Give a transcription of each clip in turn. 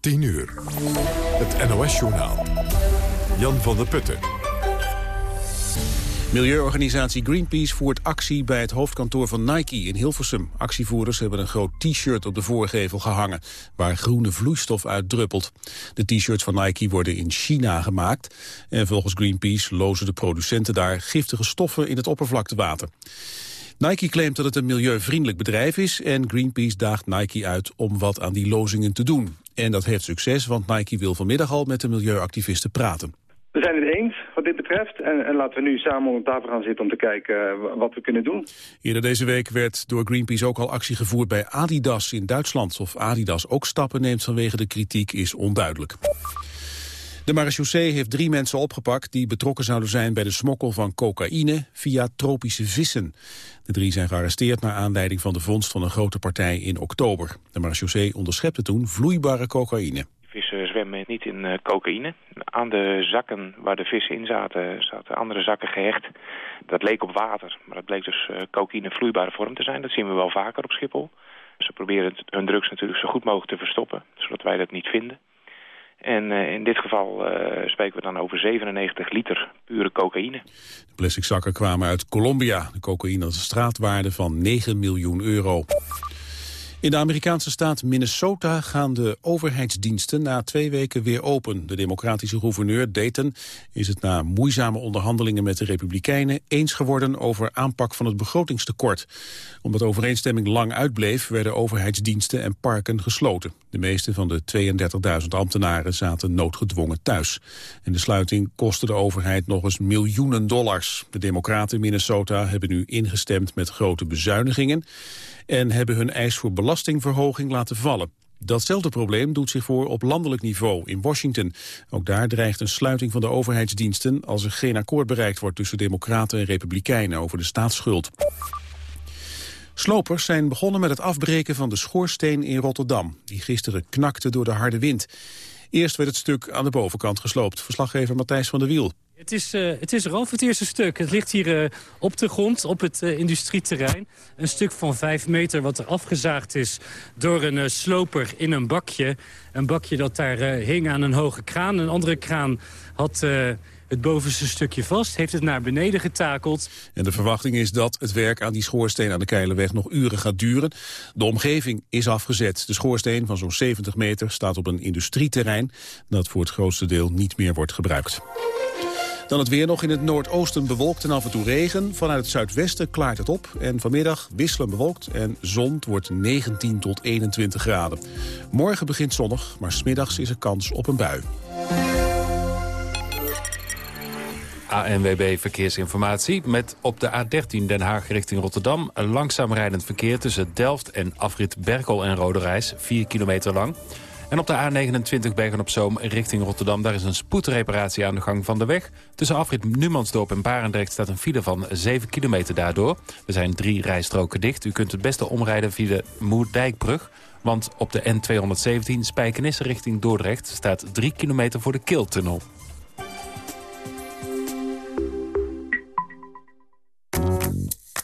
10 uur. Het NOS-journaal. Jan van der Putten. Milieuorganisatie Greenpeace voert actie bij het hoofdkantoor van Nike in Hilversum. Actievoerders hebben een groot t-shirt op de voorgevel gehangen, waar groene vloeistof uit druppelt. De t-shirts van Nike worden in China gemaakt en volgens Greenpeace lozen de producenten daar giftige stoffen in het oppervlaktewater. Nike claimt dat het een milieuvriendelijk bedrijf is en Greenpeace daagt Nike uit om wat aan die lozingen te doen. En dat heeft succes, want Nike wil vanmiddag al met de milieuactivisten praten. We zijn het eens wat dit betreft en, en, laten we nu samen om tafel gaan zitten om te kijken uh, wat we kunnen doen. Eerder deze week werd door Greenpeace ook al actie gevoerd bij Adidas in Duitsland. Of Adidas ook stappen neemt vanwege de kritiek is onduidelijk. De marechaussee heeft drie mensen opgepakt die betrokken zouden zijn bij de smokkel van cocaïne via tropische vissen. De drie zijn gearresteerd naar aanleiding van de vondst van een grote partij in oktober. De marechaussee onderschepte toen vloeibare cocaïne. Vissen zwemmen niet in uh, cocaïne. Aan de zakken waar de vissen in zaten, zaten andere zakken gehecht. Dat leek op water, maar dat bleek dus uh, cocaïne vloeibare vorm te zijn. Dat zien we wel vaker op Schiphol. Ze proberen hun drugs natuurlijk zo goed mogelijk te verstoppen, zodat wij dat niet vinden. En uh, in dit geval uh, spreken we dan over 97 liter pure cocaïne. De plastic zakken kwamen uit Colombia. De cocaïne had een straatwaarde van 9 miljoen euro. In de Amerikaanse staat Minnesota gaan de overheidsdiensten na twee weken weer open. De democratische gouverneur Dayton is het na moeizame onderhandelingen met de Republikeinen eens geworden over aanpak van het begrotingstekort. Omdat overeenstemming lang uitbleef werden overheidsdiensten en parken gesloten. De meeste van de 32.000 ambtenaren zaten noodgedwongen thuis. En de sluiting kostte de overheid nog eens miljoenen dollars. De democraten in Minnesota hebben nu ingestemd met grote bezuinigingen en hebben hun eis voor belastingverhoging laten vallen. Datzelfde probleem doet zich voor op landelijk niveau in Washington. Ook daar dreigt een sluiting van de overheidsdiensten... als er geen akkoord bereikt wordt tussen democraten en republikeinen over de staatsschuld. Slopers zijn begonnen met het afbreken van de schoorsteen in Rotterdam... die gisteren knakte door de harde wind. Eerst werd het stuk aan de bovenkant gesloopt. Verslaggever Matthijs van der Wiel. Het is, uh, het is het eerste stuk. Het ligt hier uh, op de grond, op het uh, industrieterrein. Een stuk van vijf meter wat er afgezaagd is door een sloper in een bakje. Een bakje dat daar hing aan een hoge kraan. Een andere kraan had het bovenste stukje vast, heeft het naar beneden getakeld. En de verwachting is dat het werk aan die schoorsteen aan de Keilenweg nog uren gaat duren. De omgeving is afgezet. De schoorsteen van zo'n 70 meter staat op een industrieterrein... dat voor het grootste deel niet meer wordt gebruikt. Dan het weer nog in het noordoosten bewolkt en af en toe regen. Vanuit het zuidwesten klaart het op. En vanmiddag wisselen bewolkt en zon wordt 19 tot 21 graden. Morgen begint zonnig, maar smiddags is er kans op een bui. ANWB Verkeersinformatie met op de A13 Den Haag richting Rotterdam... langzaam rijdend verkeer tussen Delft en afrit Berkel en Rode Reis, 4 kilometer lang... En op de A29 Bergen-op-Zoom richting Rotterdam... daar is een spoedreparatie aan de gang van de weg. Tussen afrit Numansdorp en Barendrecht staat een file van 7 kilometer daardoor. Er zijn drie rijstroken dicht. U kunt het beste omrijden via de Moerdijkbrug... Want op de N217 Spijkenisse richting Dordrecht staat 3 kilometer voor de Kiltunnel.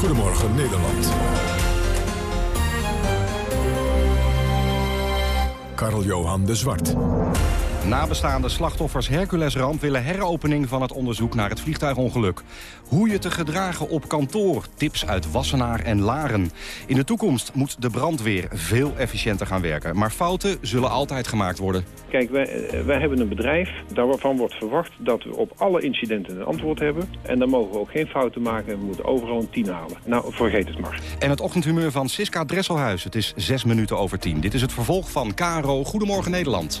Goedemorgen Nederland. Karl-Johan de Zwart. Nabestaande slachtoffers Herculesramp willen heropening van het onderzoek naar het vliegtuigongeluk. Hoe je te gedragen op kantoor, tips uit Wassenaar en Laren. In de toekomst moet de brandweer veel efficiënter gaan werken. Maar fouten zullen altijd gemaakt worden. Kijk, wij, eh, wij hebben een bedrijf waarvan wordt verwacht dat we op alle incidenten een antwoord hebben. En dan mogen we ook geen fouten maken. We moeten overal een 10 halen. Nou, vergeet het maar. En het ochtendhumeur van Siska Dresselhuis. Het is zes minuten over tien. Dit is het vervolg van KRO Goedemorgen Nederland.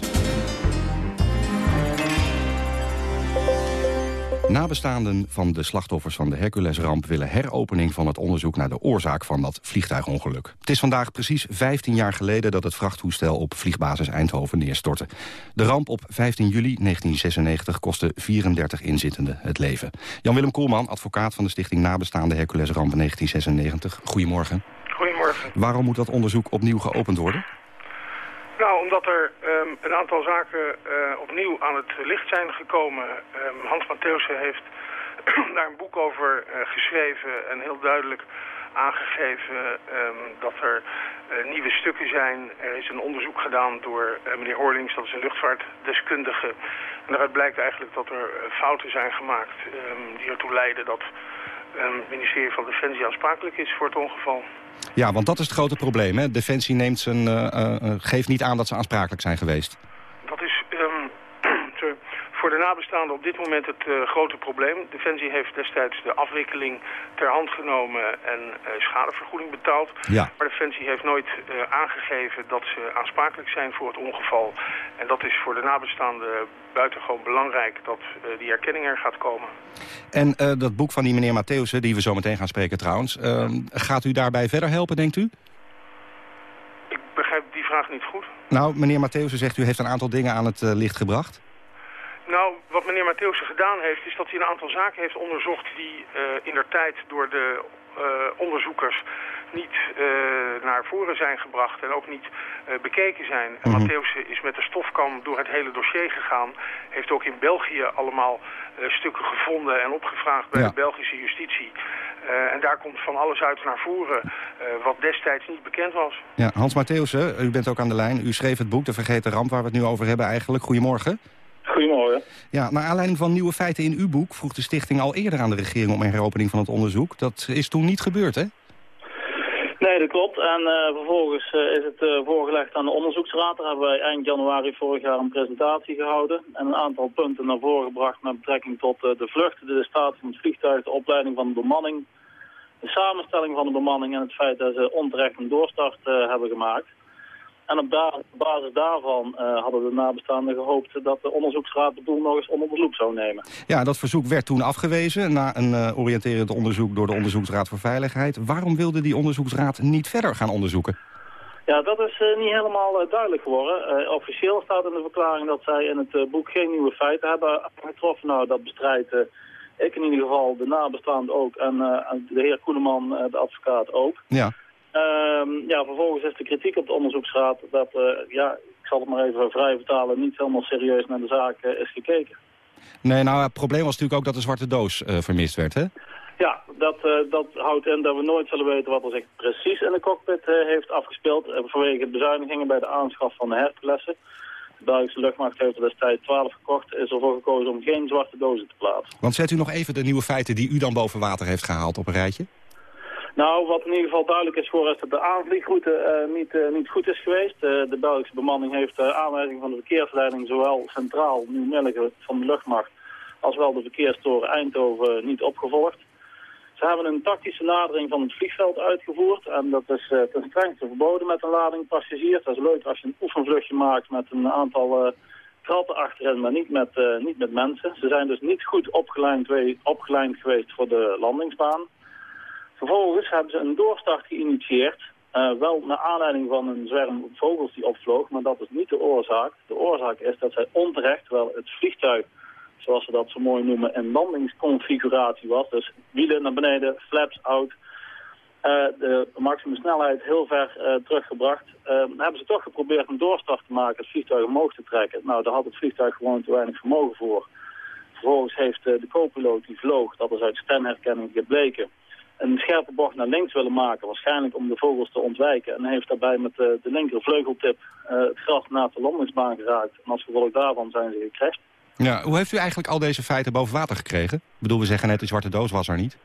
Nabestaanden van de slachtoffers van de Herculesramp willen heropening van het onderzoek naar de oorzaak van dat vliegtuigongeluk. Het is vandaag precies 15 jaar geleden dat het vrachttoestel op vliegbasis Eindhoven neerstortte. De ramp op 15 juli 1996 kostte 34 inzittenden het leven. Jan-Willem Koolman, advocaat van de stichting Nabestaande Herculesramp 1996. Goedemorgen. Goedemorgen. Waarom moet dat onderzoek opnieuw geopend worden? Nou, omdat er um, een aantal zaken uh, opnieuw aan het licht zijn gekomen. Um, Hans Mattheusen heeft daar een boek over uh, geschreven en heel duidelijk aangegeven um, dat er uh, nieuwe stukken zijn. Er is een onderzoek gedaan door meneer Horlings, dat is een luchtvaartdeskundige. En daaruit blijkt eigenlijk dat er fouten zijn gemaakt die ertoe leiden dat het ministerie van Defensie aansprakelijk is voor het ongeval. Ja, want dat is het grote probleem. Hè? Defensie neemt zijn, uh, uh, geeft niet aan dat ze aansprakelijk zijn geweest. Dat is um, voor de nabestaanden op dit moment het grote probleem. Defensie heeft destijds de afwikkeling ter hand genomen en schadevergoeding betaald. Ja. Maar Defensie heeft nooit aangegeven dat ze aansprakelijk zijn voor het ongeval. En dat is voor de nabestaanden buitengewoon belangrijk dat die erkenning er gaat komen. En uh, dat boek van die meneer Mattheusen, die we zo meteen gaan spreken trouwens... Uh, gaat u daarbij verder helpen, denkt u? Ik begrijp die vraag niet goed. Nou, meneer Mattheusen zegt u heeft een aantal dingen aan het uh, licht gebracht. Nou, wat meneer Mattheusen gedaan heeft... is dat hij een aantal zaken heeft onderzocht... die in der tijd door de onderzoekers niet uh, naar voren zijn gebracht en ook niet uh, bekeken zijn. En mm -hmm. Mattheusen is met de stofkam door het hele dossier gegaan. Heeft ook in België allemaal stukken gevonden en opgevraagd bij ja. de Belgische justitie. en daar komt van alles uit naar voren wat destijds niet bekend was. Ja, Hans Mattheusen, u bent ook aan de lijn. U schreef het boek De Vergeten Ramp waar we het nu over hebben eigenlijk. Goedemorgen. Ja, naar aanleiding van nieuwe feiten in uw boek vroeg de stichting al eerder aan de regering om een heropening van het onderzoek. Dat is toen niet gebeurd, hè? Nee, dat klopt. En uh, vervolgens uh, is het uh, voorgelegd aan de onderzoeksraad. Daar hebben wij eind januari vorig jaar een presentatie gehouden. En een aantal punten naar voren gebracht met betrekking tot de vlucht, de staat van het vliegtuig, de opleiding van de bemanning, de samenstelling van de bemanning en het feit dat ze onterecht een doorstart hebben gemaakt. En op da basis daarvan uh, hadden de nabestaanden gehoopt dat de onderzoeksraad het doel nog eens onder onderzoek zou nemen. Ja, dat verzoek werd toen afgewezen na een uh, oriënterend onderzoek door de Onderzoeksraad voor Veiligheid. Waarom wilde die onderzoeksraad niet verder gaan onderzoeken? Ja, dat is uh, niet helemaal duidelijk geworden. officieel staat in de verklaring dat zij in het boek geen nieuwe feiten hebben aangetroffen. Nou, dat bestrijdt ik in ieder geval, de nabestaanden ook en de heer Koeneman, de advocaat ook. Ja. Um, ja, vervolgens is de kritiek op de onderzoeksraad dat, uh, ja, ik zal het maar even vrij vertalen, niet helemaal serieus naar de zaak uh, is gekeken. Nee, nou, het probleem was natuurlijk ook dat de zwarte doos uh, vermist werd, hè? Ja, dat, dat houdt in dat we nooit zullen weten wat er zich precies in de cockpit heeft afgespeeld. vanwege bezuinigingen bij de aanschaf van de Herculessen. De Belgische luchtmacht heeft er destijds 12 gekocht. Is ervoor gekozen om geen zwarte dozen te plaatsen. Want zet u nog even de nieuwe feiten die u dan boven water heeft gehaald op een rijtje? Nou, wat in ieder geval duidelijk is voor is dat de aanvliegroute uh, niet, uh, niet goed is geweest. Uh, de Belgische bemanning heeft aanwijzing van de verkeersleiding zowel centraal, nu Melken van de luchtmacht, als wel de verkeerstoren Eindhoven niet opgevolgd. Ze hebben een tactische nadering van het vliegveld uitgevoerd en dat is ten strengste verboden met een lading passagiers. Dat is leuk als je een oefenvluchtje maakt met een aantal kratten achterin, maar niet met, niet met mensen. Ze zijn dus niet goed opgeleid, opgeleid geweest voor de landingsbaan. Vervolgens hebben ze een doorstart geïnitieerd. Uh, wel naar aanleiding van een zwerm vogels die opvloog, maar dat is niet de oorzaak. De oorzaak is dat zij onterecht, wel het vliegtuig, zoals ze dat zo mooi noemen, een landingsconfiguratie was. Dus wielen naar beneden, flaps out. de maximumsnelheid heel ver teruggebracht. hebben ze toch geprobeerd een doorstart te maken, het vliegtuig omhoog te trekken. Nou, daar had het vliegtuig gewoon te weinig vermogen voor. Vervolgens heeft de co-piloot die vloog, dat is uit stemherkenning gebleken, een scherpe bocht naar links willen maken. Waarschijnlijk om de vogels te ontwijken. En heeft daarbij met de, de linkervleugeltip het gras naast de landingsbaan geraakt. En als gevolg daarvan zijn ze gecrashed. Ja, hoe heeft u eigenlijk al deze feiten boven water gekregen? Ik bedoel, we zeggen net, de zwarte doos was er niet.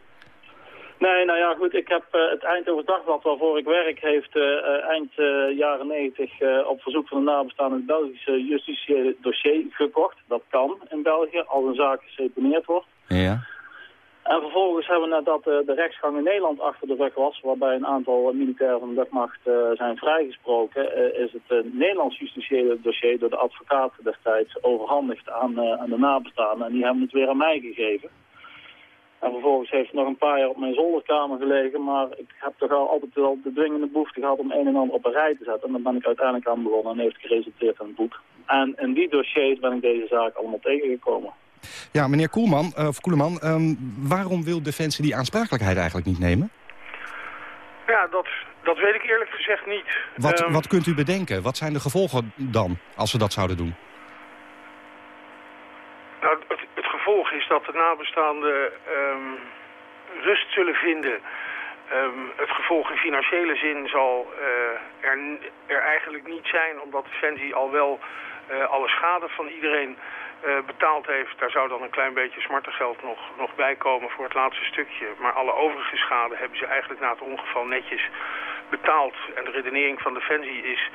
Nee, nou ja, goed. Ik heb uh, het Eindhoven Dagblad waarvoor ik werk... heeft uh, eind uh, jaren 90 op verzoek van de nabestaanden... het Belgische justitiële dossier gekocht. Dat kan in België, als een zaak geseponeerd wordt. Ja. En vervolgens hebben we nadat de rechtsgang in Nederland achter de rug was... waarbij een aantal militairen van de luchtmacht zijn vrijgesproken... is het Nederlands justitiële dossier door de advocaat destijds overhandigd aan, aan de nabestaanden. En die hebben het weer aan mij gegeven. En vervolgens heeft het nog een paar jaar op mijn zolderkamer gelegen. Maar ik heb toch al altijd wel de dwingende behoefte gehad om een en ander op een rij te zetten. En dan ben ik uiteindelijk aan begonnen en heeft geresulteerd in een boek. En in die dossiers ben ik deze zaak allemaal tegengekomen. Ja, meneer Koelman, uh, of Koeleman, um, waarom wil Defensie die aansprakelijkheid eigenlijk niet nemen? Ja, dat, dat weet ik eerlijk gezegd niet. Wat, um, wat kunt u bedenken? Wat zijn de gevolgen dan, als ze dat zouden doen? Nou, het, het gevolg is dat de nabestaanden um, rust zullen vinden. Um, het gevolg in financiële zin zal uh, er, er, eigenlijk niet zijn, omdat Defensie al wel uh, alle schade van iedereen betaald heeft. Daar zou dan een klein beetje smartengeld nog, nog bij komen voor het laatste stukje. Maar alle overige schade hebben ze eigenlijk na het ongeval netjes betaald. En de redenering van Defensie is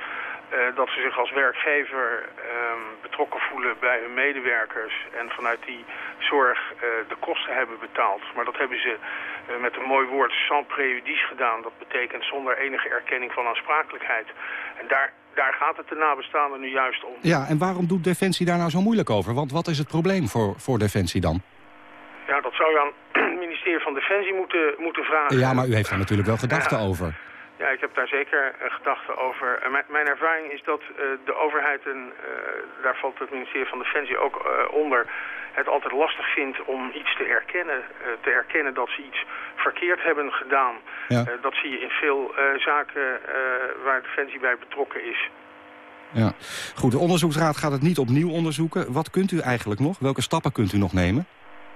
uh, dat ze zich als werkgever um, betrokken voelen bij hun medewerkers en vanuit die zorg uh, de kosten hebben betaald. Maar dat hebben ze met een mooi woord sans préjudice gedaan. Dat betekent zonder enige erkenning van aansprakelijkheid. En daar, daar gaat het de nabestaanden nu juist om. Ja, en waarom doet Defensie daar nou zo moeilijk over? Want wat is het probleem voor, voor Defensie dan? Ja, dat zou je aan het ministerie van Defensie moeten, moeten vragen. Ja, maar u heeft daar natuurlijk wel gedachten ja. over. Ja, ik heb daar zeker uh, gedachten over. Uh, mijn ervaring is dat uh, de overheid, en daar valt het ministerie van Defensie ook onder, het altijd lastig vindt om iets te erkennen. te erkennen dat ze iets verkeerd hebben gedaan. Ja. dat zie je in veel zaken waar Defensie bij betrokken is. Ja, goed. De onderzoeksraad gaat het niet opnieuw onderzoeken. Wat kunt u eigenlijk nog? Welke stappen kunt u nog nemen?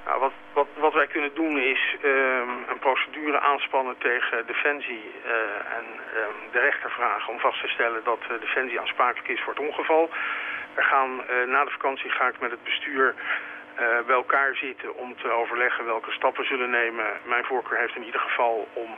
Nou, wat, wat, wat wij kunnen doen is um, een procedure aanspannen tegen Defensie uh, en um, de rechter vragen om vast te stellen dat uh, Defensie aansprakelijk is voor het ongeval. Er gaan, uh, na de vakantie ga ik met het bestuur bij elkaar zitten om te overleggen welke stappen we zullen nemen. Mijn voorkeur heeft in ieder geval om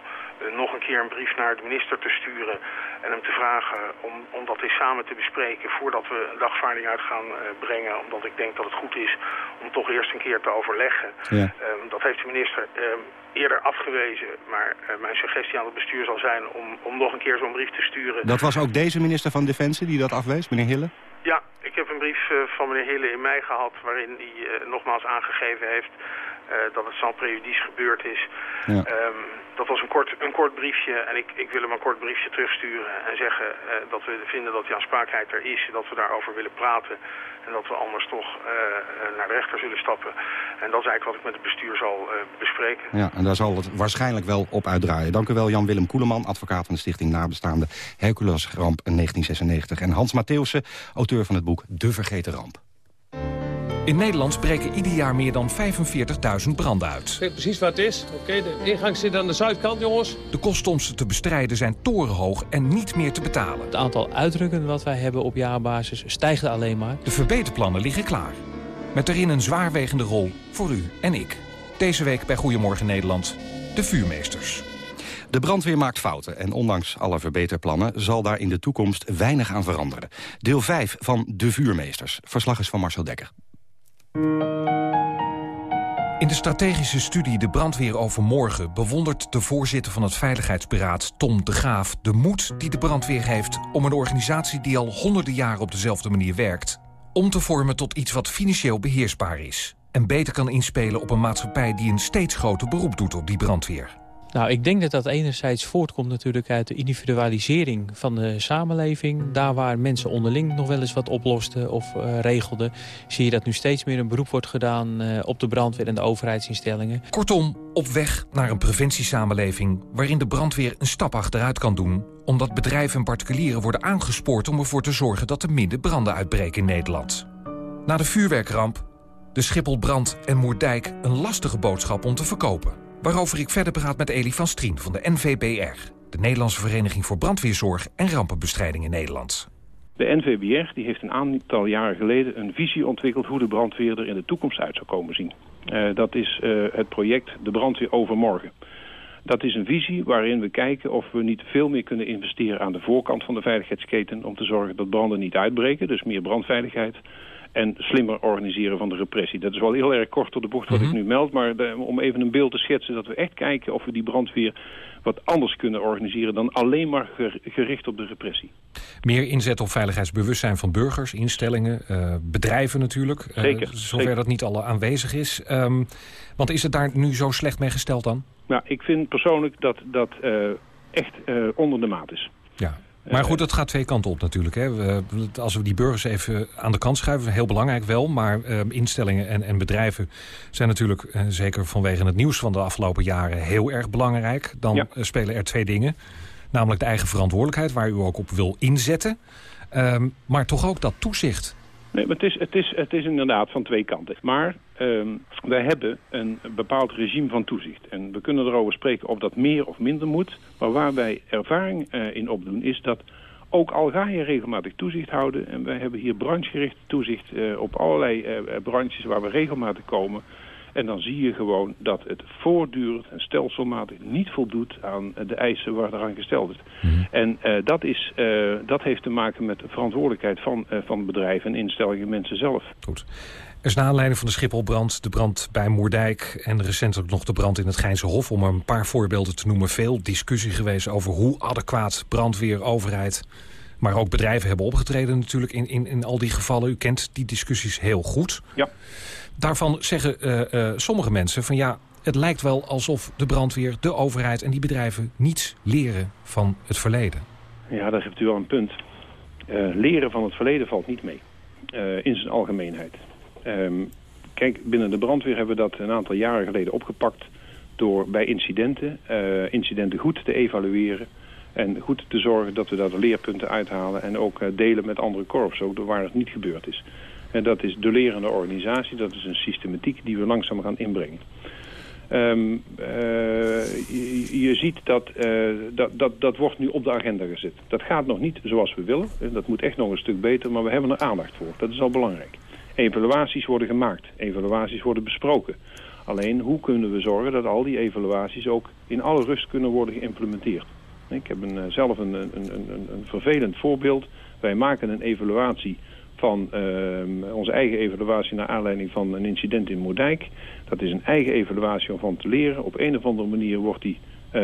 nog een keer een brief naar de minister te sturen en hem te vragen om, om dat eens samen te bespreken voordat we een dagvaarding uit gaan uh, brengen. Omdat ik denk dat het goed is om toch eerst een keer te overleggen. Ja. Um, dat heeft de minister um, eerder afgewezen, maar mijn suggestie aan het bestuur zal zijn om, om nog een keer zo'n brief te sturen. Dat was ook deze minister van Defensie die dat afwees, meneer Hille? Ja, ik heb een brief uh, van meneer Hille in mei gehad waarin hij nogmaals aangegeven heeft dat het sans préjudice gebeurd is. Ja. Um, dat was een kort, een kort briefje en ik, ik wil hem een kort briefje terugsturen en zeggen dat we vinden dat die aansprakelijkheid er is, dat we daarover willen praten en dat we anders toch uh, naar de rechter zullen stappen. En dat is eigenlijk wat ik met het bestuur zal uh, bespreken. Ja, en daar zal het waarschijnlijk wel op uitdraaien. Dank u wel Jan-Willem Koeleman, advocaat van de Stichting Nabestaande Hercules Ramp 1996. En Hans Mattheussen, auteur van het boek De Vergeten Ramp. In Nederland breken ieder jaar meer dan 45.000 branden uit. Ik weet precies wat het is. Oké, okay, de ingang zit aan de zuidkant, jongens. De kosten om ze te bestrijden zijn torenhoog en niet meer te betalen. Het aantal uitdrukken wat wij hebben op jaarbasis stijgt alleen maar. De verbeterplannen liggen klaar. Met erin een zwaarwegende rol voor u en ik. Deze week bij Goedemorgen Nederland, de vuurmeesters. De brandweer maakt fouten en ondanks alle verbeterplannen... zal daar in de toekomst weinig aan veranderen. Deel 5 van De Vuurmeesters. Verslag is van Marcel Dekker. In de strategische studie De Brandweer Overmorgen... bewondert de voorzitter van het Veiligheidsberaad, Tom de Graaf... de moed die de brandweer heeft om een organisatie... die al honderden jaren op dezelfde manier werkt... om te vormen tot iets wat financieel beheersbaar is... en beter kan inspelen op een maatschappij die een steeds groter beroep doet op die brandweer. Nou, ik denk dat dat enerzijds voortkomt natuurlijk uit de individualisering van de samenleving. Daar waar mensen onderling nog wel eens wat oplosten of uh, regelden... zie je dat nu steeds meer een beroep wordt gedaan uh, op de brandweer en de overheidsinstellingen. Kortom, op weg naar een preventiesamenleving... waarin de brandweer een stap achteruit kan doen... omdat bedrijven en particulieren worden aangespoord om ervoor te zorgen... dat er minder branden uitbreken in Nederland. Na de vuurwerkramp, de Schipholbrand en Moerdijk... een lastige boodschap om te verkopen. Waarover ik verder praat met Elie van Strien van de NVBR... de Nederlandse Vereniging voor Brandweerzorg en Rampenbestrijding in Nederland. De NVBR die heeft een aantal jaren geleden een visie ontwikkeld... hoe de brandweer er in de toekomst uit zou komen zien. Uh, dat is uh, het project De Brandweer Overmorgen. Dat is een visie waarin we kijken of we niet veel meer kunnen investeren aan de voorkant van de veiligheidsketen... om te zorgen dat branden niet uitbreken, dus meer brandveiligheid en slimmer organiseren van de repressie. Dat is wel heel erg kort door de bocht wat ik nu meld, maar om even een beeld te schetsen dat we echt kijken of we die brandweer wat anders kunnen organiseren dan alleen maar gericht op de repressie. Meer inzet op veiligheidsbewustzijn van burgers, instellingen, uh, bedrijven natuurlijk. Eh, zeker. Uh, zover zeker. dat niet alle aanwezig is. Um, want is het daar nu zo slecht mee gesteld dan? Nou, ik vind persoonlijk dat dat uh, echt onder de maat is. Ja. Maar goed, dat gaat twee kanten op natuurlijk. Hè. Als we die burgers even aan de kant schuiven, heel belangrijk wel. Maar uh, instellingen en, en, bedrijven zijn natuurlijk, uh, zeker vanwege het nieuws van de afgelopen jaren, heel erg belangrijk. Dan ja. uh, spelen er twee dingen. Namelijk de eigen verantwoordelijkheid, waar u ook op wil inzetten. Um, maar toch ook dat toezicht. Nee, maar het is, het, is, het is inderdaad van twee kanten. Maar um, wij hebben een bepaald regime van toezicht. En we kunnen erover spreken of dat meer of minder moet. Maar waar wij ervaring uh, in opdoen is dat ook al ga je regelmatig toezicht houden... en wij hebben hier branchegericht toezicht uh, op allerlei uh, branches waar we regelmatig komen... En dan zie je gewoon dat het voortdurend en stelselmatig niet voldoet aan de eisen waar eraan gesteld is. Mm. En uh, dat, is, uh, dat heeft te maken met de verantwoordelijkheid van, uh, van bedrijven en instellingen mensen zelf. Goed. Er is naar aanleiding van de Schipholbrand, de brand bij Moerdijk... en recentelijk nog de brand in het Geinse Hof... om er een paar voorbeelden te noemen, veel discussie geweest... over hoe adequaat brandweer, overheid... maar ook bedrijven hebben opgetreden natuurlijk in, in, in al die gevallen. U kent die discussies heel goed. Ja. Daarvan zeggen uh, uh, sommige mensen van ja, het lijkt wel alsof de brandweer, de overheid en die bedrijven niets leren van het verleden. Ja, daar hebt u wel een punt. Uh, leren van het verleden valt niet mee, in zijn algemeenheid. Um, kijk, binnen de brandweer hebben we dat een aantal jaren geleden opgepakt door bij incidenten, incidenten goed te evalueren en goed te zorgen dat we daar de leerpunten uithalen en ook delen met andere korps, ook waar het niet gebeurd is. En dat is de lerende organisatie. Dat is een systematiek die we langzaam gaan inbrengen. Um, uh, je, ziet dat, uh, dat, dat dat wordt nu op de agenda gezet. Dat gaat nog niet zoals we willen. Dat moet echt nog een stuk beter, maar we hebben er aandacht voor. Dat is al belangrijk. Evaluaties worden gemaakt. Evaluaties worden besproken. Alleen, hoe kunnen we zorgen dat al die evaluaties ook in alle rust kunnen worden geïmplementeerd? Ik heb een, zelf een, een, een, een vervelend voorbeeld. Wij maken een evaluatie van uh, onze eigen evaluatie naar aanleiding van een incident in Moerdijk. Dat is een eigen evaluatie om van te leren. Op een of andere manier wordt die... Uh,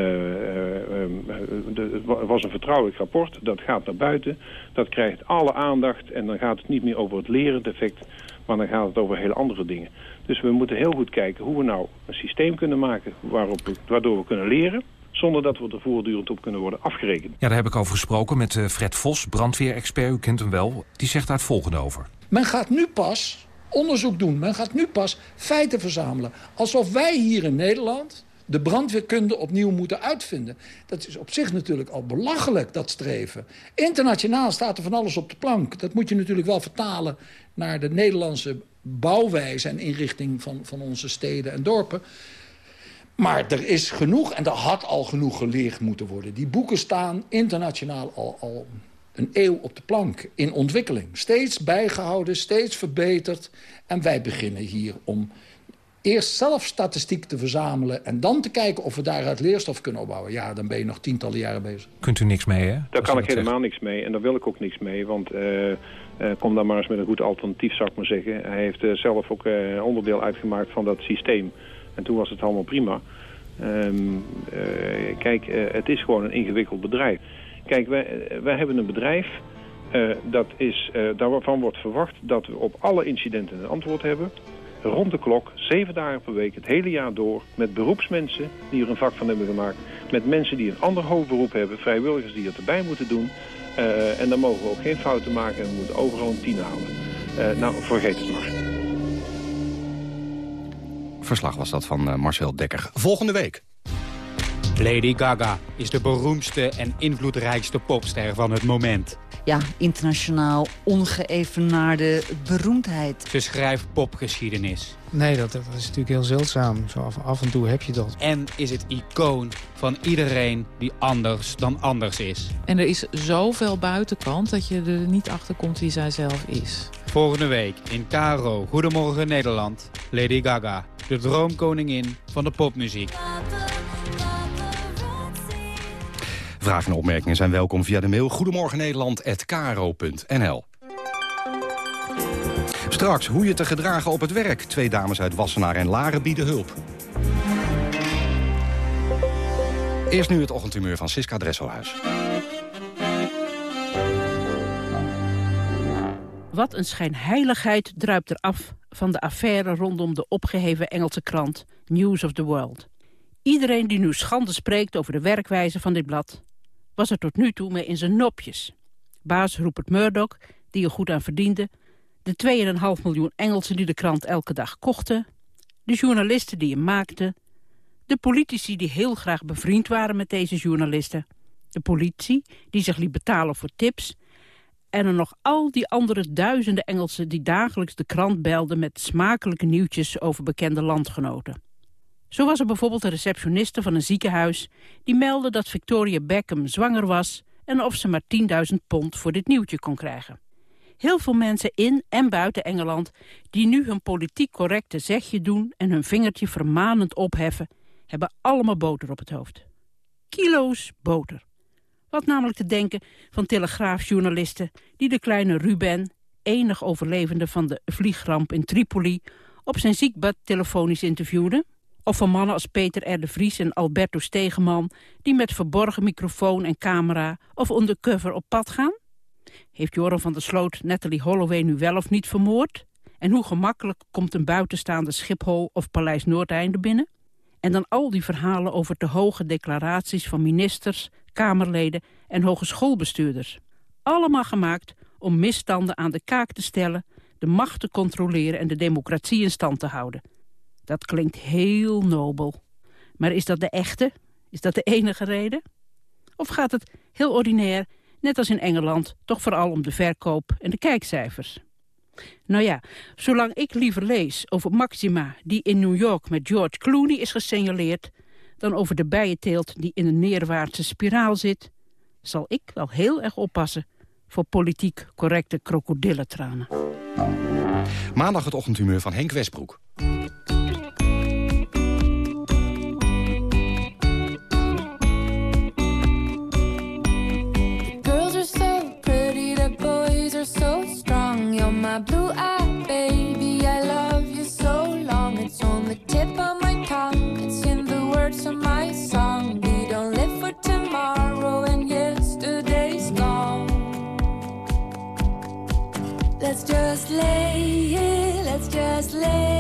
was een vertrouwelijk rapport, dat gaat naar buiten. Dat krijgt alle aandacht en dan gaat het niet meer over het lerend effect... maar dan gaat het over hele andere dingen. Dus we moeten heel goed kijken hoe we nou een systeem kunnen maken... Waarop waardoor we kunnen leren zonder dat we er voortdurend op kunnen worden afgerekend. Ja, daar heb ik over gesproken met uh, Fred Vos, brandweerexpert. U kent hem wel. Die zegt daar het volgende over. Men gaat nu pas onderzoek doen. Men gaat nu pas feiten verzamelen. Alsof wij hier in Nederland de brandweerkunde opnieuw moeten uitvinden. Dat is op zich natuurlijk al belachelijk, dat streven. Internationaal staat er van alles op de plank. Dat moet je natuurlijk wel vertalen naar de Nederlandse bouwwijze... en inrichting van, van onze steden en dorpen. Maar er is genoeg, en er had al genoeg geleerd moeten worden. Die boeken staan internationaal al, al een eeuw op de plank in ontwikkeling. Steeds bijgehouden, steeds verbeterd. En wij beginnen hier om eerst zelf statistiek te verzamelen... en dan te kijken of we daaruit leerstof kunnen opbouwen. Ja, dan ben je nog tientallen jaren bezig. Kunt u niks mee, hè? Daar kan ik helemaal zegt. niks mee en daar wil ik ook niks mee. Want uh, uh, kom dan maar eens met een goed alternatief, zou ik maar zeggen. Hij heeft uh, zelf ook onderdeel uitgemaakt van dat systeem... En toen was het allemaal prima. Um, uh, kijk, uh, het is gewoon een ingewikkeld bedrijf. Kijk, wij, wij hebben een bedrijf... Dat is, daarvan wordt verwacht dat we op alle incidenten een antwoord hebben. rond de klok, zeven dagen per week, het hele jaar door... met beroepsmensen die er een vak van hebben gemaakt... met mensen die een ander hoofdberoep hebben, vrijwilligers die het erbij moeten doen... En dan mogen we ook geen fouten maken en we moeten overal een tien houden. Nou, vergeet het maar. Verslag was dat van uh, Marcel Dekker. Volgende week. Lady Gaga is de beroemdste en invloedrijkste popster van het moment. Ja, internationaal ongeëvenaarde beroemdheid. Ze schrijft popgeschiedenis. Nee, dat, dat, is natuurlijk heel zeldzaam. Zo af, af en toe heb je dat. En is het icoon van iedereen die anders dan anders is. En er is zoveel buitenkant dat je er niet achter komt wie zij zelf is. Volgende week in Caro, Goedemorgen Nederland, Lady Gaga. De droomkoningin van de popmuziek. Vragen en opmerkingen zijn welkom via de mail goedemorgennederland.kro.nl Straks hoe je te gedragen op het werk. Twee dames uit Wassenaar en Laren bieden hulp. Eerst nu het ochtendhumeur van Siska Dresselhuis. Wat een schijnheiligheid druipt er af van de affaire rondom de opgeheven Engelse krant News of the World. Iedereen die nu schande spreekt over de werkwijze van dit blad... was er tot nu toe mee in zijn nopjes. Baas Rupert Murdoch, die er goed aan verdiende... de 2,5 miljoen Engelsen die de krant elke dag kochten... de journalisten die hem maakten... de politici die heel graag bevriend waren met deze journalisten... de politie die zich liet betalen voor tips... en er nog al die andere duizenden Engelsen die dagelijks de krant belden... met smakelijke nieuwtjes over bekende landgenoten. Zo was er bijvoorbeeld een receptioniste van een ziekenhuis... die meldde dat Victoria Beckham zwanger was... en of ze maar 10.000 pond voor dit nieuwtje kon krijgen. Heel veel mensen in en buiten Engeland... die nu hun politiek correcte zegje doen... en hun vingertje vermanend opheffen... hebben allemaal boter op het hoofd. Kilo's boter. Wat namelijk te denken van telegraafjournalisten... die de kleine Ruben, enig overlevende van de vliegramp in Tripoli... op zijn ziekbed telefonisch interviewden... Of van mannen als Peter R. de Vries en Alberto Stegeman... die met verborgen microfoon en camera of undercover op pad gaan? Heeft Joran van der Sloot Natalie Holloway nu wel of niet vermoord? En hoe gemakkelijk komt een buitenstaande Schiphol of Paleis Noordeinde binnen? En dan al die verhalen over te hoge declaraties van ministers, kamerleden en hogeschoolbestuurders. Allemaal gemaakt om misstanden aan de kaak te stellen, de macht te controleren en de democratie in stand te houden. Dat klinkt heel nobel. Maar is dat de echte? Is dat de enige reden? Of gaat het heel ordinair, net als in Engeland, toch vooral om de verkoop en de kijkcijfers? Nou ja, zolang ik liever lees over Maxima die in New York met George Clooney is gesignaleerd... dan over de bijenteelt die in een neerwaartse spiraal zit... zal ik wel heel erg oppassen voor politiek correcte krokodillentranen. Maandag het ochtendhumeur van Henk Westbroek. Let's just lay here, let's just lay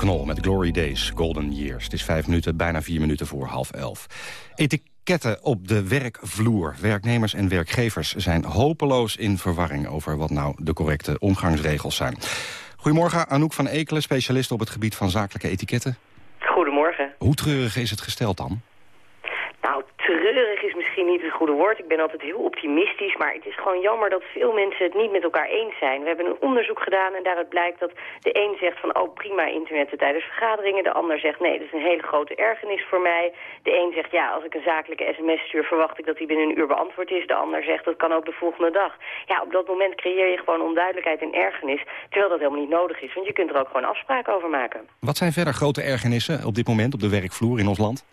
Knol met Glory Days, Golden Years. Het is vijf minuten, bijna vier minuten voor half elf. Etiketten op de werkvloer. Werknemers en werkgevers zijn hopeloos in verwarring... over wat nou de correcte omgangsregels zijn. Goedemorgen, Anouk van Ekelen, specialist op het gebied van zakelijke etiketten. Goedemorgen. Hoe treurig is het gesteld dan? Nou, treurig is misschien niet het goede woord. Ik ben altijd heel optimistisch, maar het is gewoon jammer dat veel mensen het niet met elkaar eens zijn. We hebben een onderzoek gedaan en daaruit blijkt dat de een zegt van oh prima internetten tijdens vergaderingen. De ander zegt nee, dat is een hele grote ergernis voor mij. De een zegt ja, als ik een zakelijke sms stuur verwacht ik dat die binnen een uur beantwoord is. De ander zegt dat kan ook de volgende dag. Ja, op dat moment creëer je gewoon onduidelijkheid en ergernis, terwijl dat helemaal niet nodig is. Want je kunt er ook gewoon afspraken over maken. Wat zijn verder grote ergernissen op dit moment op de werkvloer in ons land?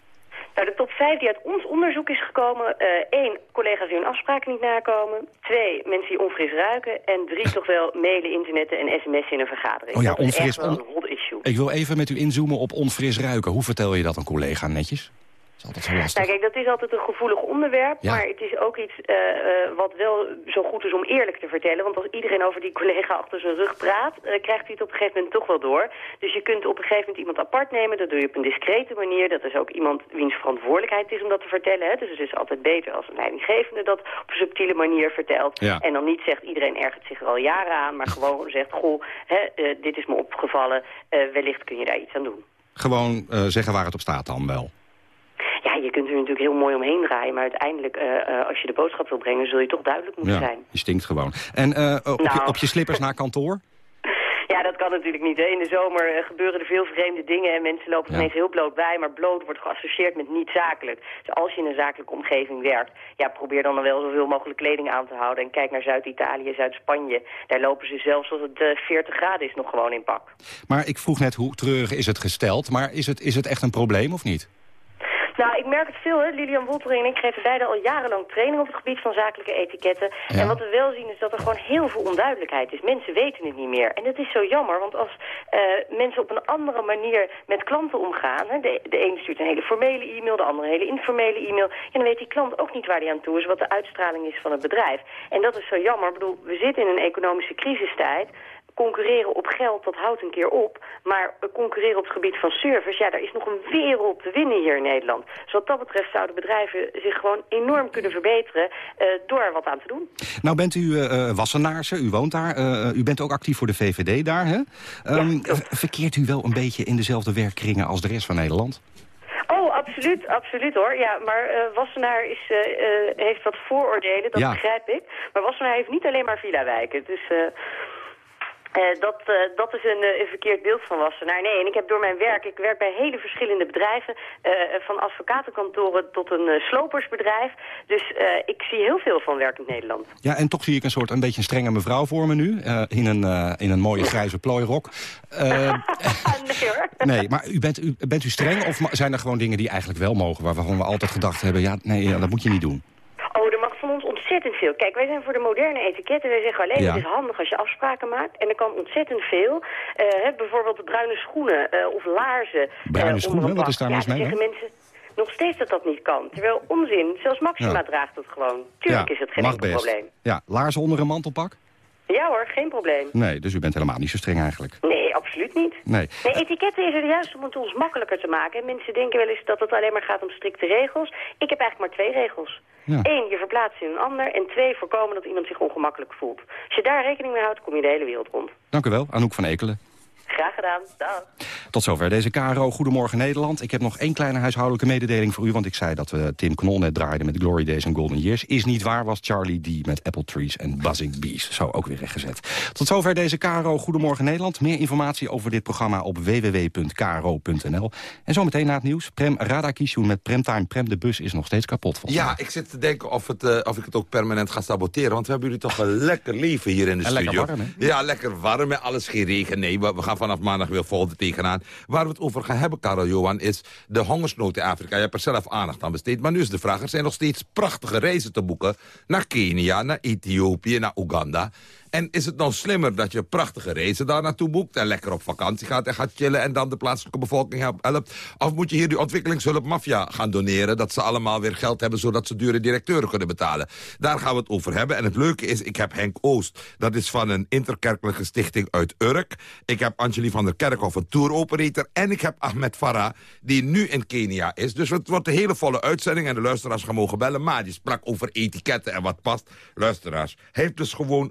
Nou, de top 5 die uit ons onderzoek is gekomen... Uh, één, collega's die hun afspraken niet nakomen. Twee, mensen die onfris ruiken. En drie, toch wel mailen, internetten en sms'en in een vergadering. Oh ja, dat is onfris. wel een hot issue. Ik wil even met u inzoomen op onfris ruiken. Hoe vertel je dat een collega netjes? Dat is altijd zo lastig. Nou, kijk, dat is altijd een gevoelig onderwerp, Ja. maar het is ook iets eh, eh, wat wel zo goed is om eerlijk te vertellen. Want als iedereen over die collega achter zijn rug praat, eh, krijgt hij het op een gegeven moment toch wel door. Dus je kunt op een gegeven moment iemand apart nemen, dat doe je op een discrete manier. Dat is ook iemand wiens verantwoordelijkheid het is om dat te vertellen. Hè? Dus het is altijd beter als een leidinggevende dat op een subtiele manier vertelt. Ja. En dan niet zegt, iedereen ergert zich er al jaren aan, maar gewoon zegt, goh, hè, dit is me opgevallen, wellicht kun je daar iets aan doen. Gewoon zeggen waar het op staat dan wel. Ja, je kunt er natuurlijk heel mooi omheen draaien, maar uiteindelijk, eh, eh, als je de boodschap wil brengen, zul je toch duidelijk moeten Ja, zijn. je stinkt gewoon. En eh, op, je, Nou. op je slippers naar kantoor? Ja, dat kan natuurlijk niet. Hè. In de zomer gebeuren er veel vreemde dingen en mensen lopen Ja. ineens heel bloot bij, maar bloot wordt geassocieerd met niet zakelijk. Dus als je in een zakelijke omgeving werkt, ja, probeer dan wel zoveel mogelijk kleding aan te houden. En kijk naar Zuid-Italië, Zuid-Spanje. Daar lopen ze zelfs als het eh, 40 graden is nog gewoon in pak. Maar ik vroeg net hoe treurig is het gesteld. Maar is het, is het echt een probleem of niet? Nou, ik merk het veel, hè. Lilian Woltering en ik geven beide al jarenlang training op het gebied van zakelijke etiketten. Ja. En wat we wel zien is dat er gewoon heel veel onduidelijkheid is. Mensen weten het niet meer. En dat is zo jammer, want als eh, mensen op een andere manier met klanten omgaan... Hè, de, de ene stuurt een hele formele e-mail, de andere een hele informele e-mail... en dan weet die klant ook niet waar hij aan toe is, wat de uitstraling is van het bedrijf. En dat is zo jammer. Ik bedoel, we zitten in een economische crisistijd concurreren op geld, dat houdt een keer op. Maar concurreren op het gebied van service, ja, daar is nog een wereld te winnen hier in Nederland. Dus wat dat betreft zouden bedrijven zich gewoon enorm kunnen verbeteren eh, door er wat aan te doen. Nou bent u eh eh, Wassenaarse, u woont daar. u bent ook actief voor de VVD daar, hè? Ehm, verkeert u wel een beetje in dezelfde werkkringen als de rest van Nederland? Oh, absoluut, absoluut hoor. Ja, maar eh, Wassenaar is, heeft wat vooroordelen, dat Ja. begrijp ik. Maar Wassenaar heeft niet alleen maar villa-wijken. Dus eh, dat, eh, dat is een, eh, een verkeerd beeld van Wassenaar. Nee, en ik heb door mijn werk, ik werk bij hele verschillende bedrijven, van advocatenkantoren tot een slopersbedrijf. Dus ik zie heel veel van werk in Nederland. Ja, en toch zie ik een soort een beetje een strenge mevrouw voor me nu. in, een, in een mooie grijze plooirok. Nee hoor. nee, maar u bent, u, bent u streng of zijn er gewoon dingen die eigenlijk wel mogen... waarvan we altijd gedacht hebben, ja, nee, ja, dat moet je niet doen? Oh, er mag van ons ontzettend veel. Kijk, wij zijn voor de moderne etiketten. Wij zeggen alleen, Ja. het is handig als je afspraken maakt. En er kan ontzettend veel. Hè, bijvoorbeeld de bruine schoenen eh, of laarzen. eh, Bruine schoenen? Wat is daar ja, mis dan mee zeggen mensen nog steeds dat dat niet kan. Terwijl onzin, zelfs Maxima Ja. draagt het gewoon. Tuurlijk is het geen probleem. Ja, laarzen onder een mantelpak? Ja hoor, geen probleem. Nee, dus u bent helemaal niet zo streng eigenlijk. Nee, absoluut niet. Nee. Nee, etiketten is er juist om het ons makkelijker te maken. En mensen denken wel eens dat het alleen maar gaat om strikte regels. Ik heb eigenlijk maar twee regels. Ja. Eén, je verplaatst in een ander. En twee, voorkomen dat iemand zich ongemakkelijk voelt. Als je daar rekening mee houdt, kom je de hele wereld rond. Dank u wel, Anouk van Ekelen. Graag gedaan. Dag. Tot zover deze KRO Goedemorgen Nederland. Ik heb nog één kleine huishoudelijke mededeling voor u... want ik zei dat we Tim Knol net draaiden met Glory Days en Golden Years. Is niet waar, was Charlie D met Apple Trees en Buzzing Bees. Zo ook weer rechtgezet. Tot zover deze KRO Goedemorgen Nederland. Meer informatie over dit programma op www.kro.nl. En zometeen na het nieuws, Prem Radakishun met Premtime. Prem, de bus is nog steeds kapot volgens Ja, ik zit te denken of, het, eh, of ik het ook permanent ga saboteren. Want we hebben jullie toch een lekker leven hier in de En studio. lekker warm, hè? Ja, lekker warm en alles geen regen. Nee, we, we vanaf maandag weer vol tegenaan. Waar we het over gaan hebben, Karel Johan, is de hongersnood in Afrika. Je hebt er zelf aandacht aan besteed. Maar nu is de vraag, er zijn nog steeds prachtige reizen te boeken... naar Kenia, naar Ethiopië, naar Oeganda. En is het nou slimmer dat je prachtige reizen daar naartoe boekt... en lekker op vakantie gaat en gaat chillen... en dan de plaatselijke bevolking helpt? Of moet je hier die ontwikkelingshulp maffia gaan doneren... dat ze allemaal weer geld hebben zodat ze dure directeuren kunnen betalen? Daar gaan we het over hebben. En het leuke is, ik heb Henk Oost. Dat is van een interkerkelijke stichting uit Urk. Ik heb Angelie van der Kerkhoff, een tour operator. En ik heb Ahmed Farah, die nu in Kenia is. Dus het wordt een hele volle uitzending en de luisteraars gaan mogen bellen. Maar die sprak over etiketten en wat past. Luisteraars, heeft dus gewoon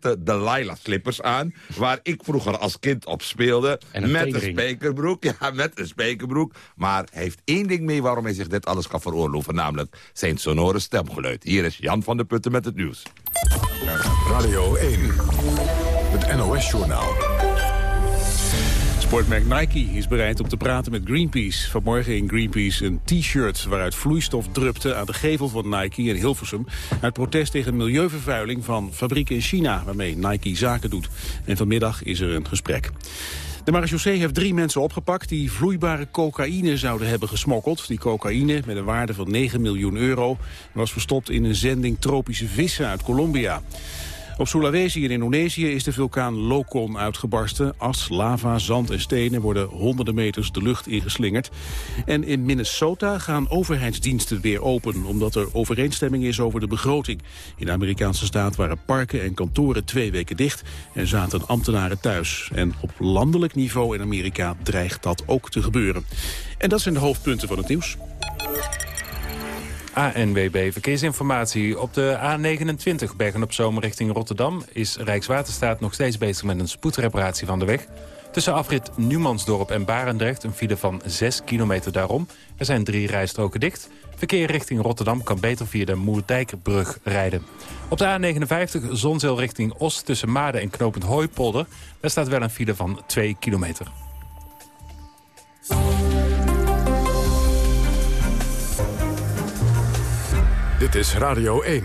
zwarte Delilah-slippers aan... waar ik vroeger als kind op speelde. een met een spijkerbroek. Ja, met een spijkerbroek. Maar hij heeft één ding mee waarom hij zich dit alles kan veroorloven. Namelijk zijn sonore stemgeluid. Hier is Jan van der Putten met het nieuws. Radio 1, het NOS-journaal. Sportmerk Nike is bereid om te praten met Greenpeace. Vanmorgen in Greenpeace een t-shirt waaruit vloeistof drupte aan de gevel van Nike in Hilversum. Uit protest tegen milieuvervuiling van fabrieken in China waarmee Nike zaken doet. En vanmiddag is er een gesprek. De marechaussee heeft drie mensen opgepakt die vloeibare cocaïne zouden hebben gesmokkeld. Die cocaïne, met een waarde van 9 miljoen euro, was verstopt in een zending tropische vissen uit Colombia. Op Sulawesi in Indonesië is de vulkaan Lokon uitgebarsten. As, lava, zand en stenen worden honderden meters de lucht ingeslingerd. En in Minnesota gaan overheidsdiensten weer open... omdat er overeenstemming is over de begroting. In de Amerikaanse staat waren parken en kantoren twee weken dicht... en zaten ambtenaren thuis. En op landelijk niveau in Amerika dreigt dat ook te gebeuren. En dat zijn de hoofdpunten van het nieuws. ANWB Verkeersinformatie. Op de A29 Bergen op Zomer richting Rotterdam... is Rijkswaterstaat nog steeds bezig met een spoedreparatie van de weg. Tussen afrit Numansdorp en Barendrecht een file van 6 kilometer daarom. Er zijn drie rijstroken dicht. Verkeer richting Rotterdam kan beter via de Moerdijkbrug rijden. Op de A59 Zonzeel richting Os tussen Maden en Knopend Hooipolder... daar staat wel een file van 2 kilometer. Dit is Radio 1,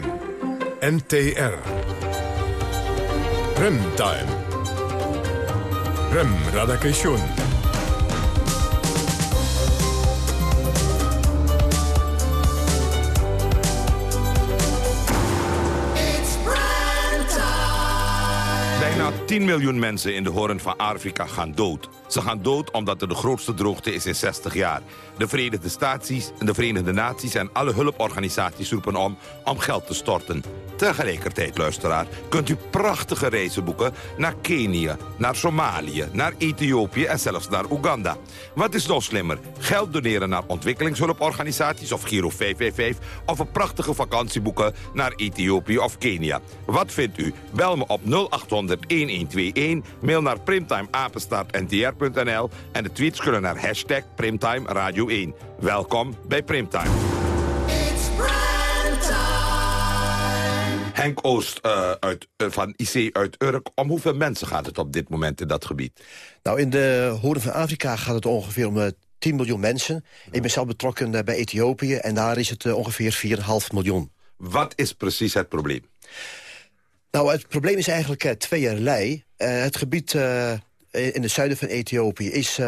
NTR. Remtime. Rem Radakation. Bijna 10 miljoen mensen in de hoorn van Afrika gaan dood. Ze gaan dood omdat er de grootste droogte is in 60 jaar. De Verenigde, Staties, de Verenigde Naties en alle hulporganisaties roepen om om geld te storten. Tegelijkertijd, luisteraar, kunt u prachtige reizen boeken naar Kenia, naar Somalië, naar Ethiopië en zelfs naar Oeganda. Wat is nou slimmer? Geld doneren naar ontwikkelingshulporganisaties of Giro 555... of een prachtige vakantie boeken naar Ethiopië of Kenia? Wat vindt u? Bel me op 0800-1121, mail naar primtimeapenstaartntr.nl... en de tweets kunnen naar hashtag Primtime Radio 1. Welkom bij Primtime. Henk Oost eh, uit, eh, van IC uit Urk. Om hoeveel mensen gaat het op dit moment in dat gebied? Nou, in de Hoorn van Afrika gaat het ongeveer om eh, 10 miljoen mensen. Ik ben zelf betrokken eh, bij Ethiopië en daar is het eh, ongeveer 4,5 miljoen. Wat is precies het probleem? Nou, het probleem is eigenlijk tweeërlei. Uh, het gebied uh, in het zuiden van Ethiopië is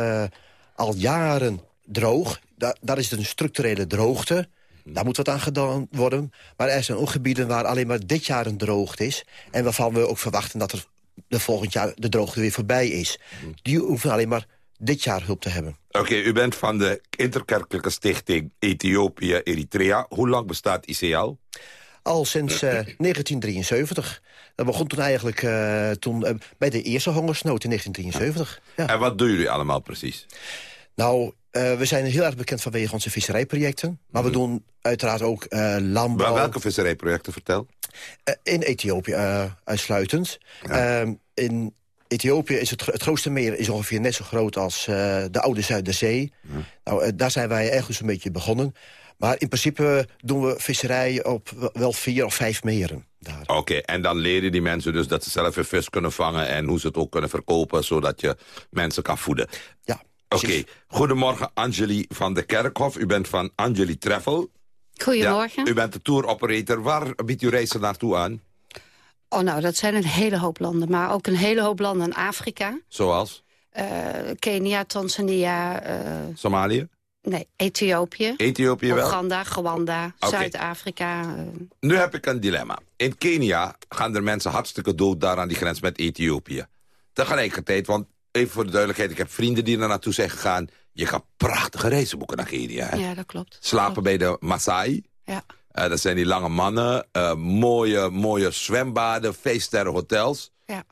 al jaren droog. Da daar is het een structurele droogte. Daar moet wat aan gedaan worden. Maar er zijn ook gebieden waar alleen maar dit jaar een droogte is. En waarvan we ook verwachten dat er de volgend jaar de droogte weer voorbij is. Die hoeven alleen maar dit jaar hulp te hebben. Oké, u bent van de interkerkelijke stichting Ethiopië-Eritrea. Hoe lang bestaat IC al? Al sinds uh, 1973. Dat begon toen eigenlijk uh, toen, uh, bij de eerste hongersnood in 1973. Ja. En wat doen jullie allemaal precies? Nou, uh, we zijn heel erg bekend vanwege onze visserijprojecten. Maar we doen uiteraard ook uh, landbouw. Maar welke visserijprojecten, vertel? Uh, in Ethiopië uitsluitend. Ja. Uh, in Ethiopië is het, het grootste meer is ongeveer net zo groot als de oude Zuiderzee. Ja. Nou, daar zijn wij ergens een beetje begonnen. Maar in principe doen we visserij op wel vier of vijf meren. Oké, okay, en dan leren die mensen dus dat ze zelf weer vis kunnen vangen... en hoe ze het ook kunnen verkopen, zodat je mensen kan voeden. Ja. Oké, okay. goedemorgen Angelie van de Kerkhof. U bent van Angelie Travel. Goedemorgen. Ja, u bent de touroperator. Waar biedt u reizen naartoe aan? Oh, nou, dat zijn een hele hoop landen. Maar ook een hele hoop landen in Afrika. Zoals? Uh, Kenia, Tanzania. Uh, Somalië? Nee, Ethiopië. Ethiopië wel? Oeganda, Rwanda, okay. Zuid-Afrika. Uh... Nu heb ik een dilemma. in Kenia gaan er mensen hartstikke dood daar aan die grens met Ethiopië. Tegelijkertijd, want even voor de duidelijkheid... ik heb vrienden die er naartoe zijn gegaan... je gaat prachtige reizen boeken naar Kenia. Hè? Ja, dat klopt. Slapen bij de Maasai. Ja. Eh, dat zijn die lange mannen. eh, mooie, mooie zwembaden, feeststerren hotels. Ja.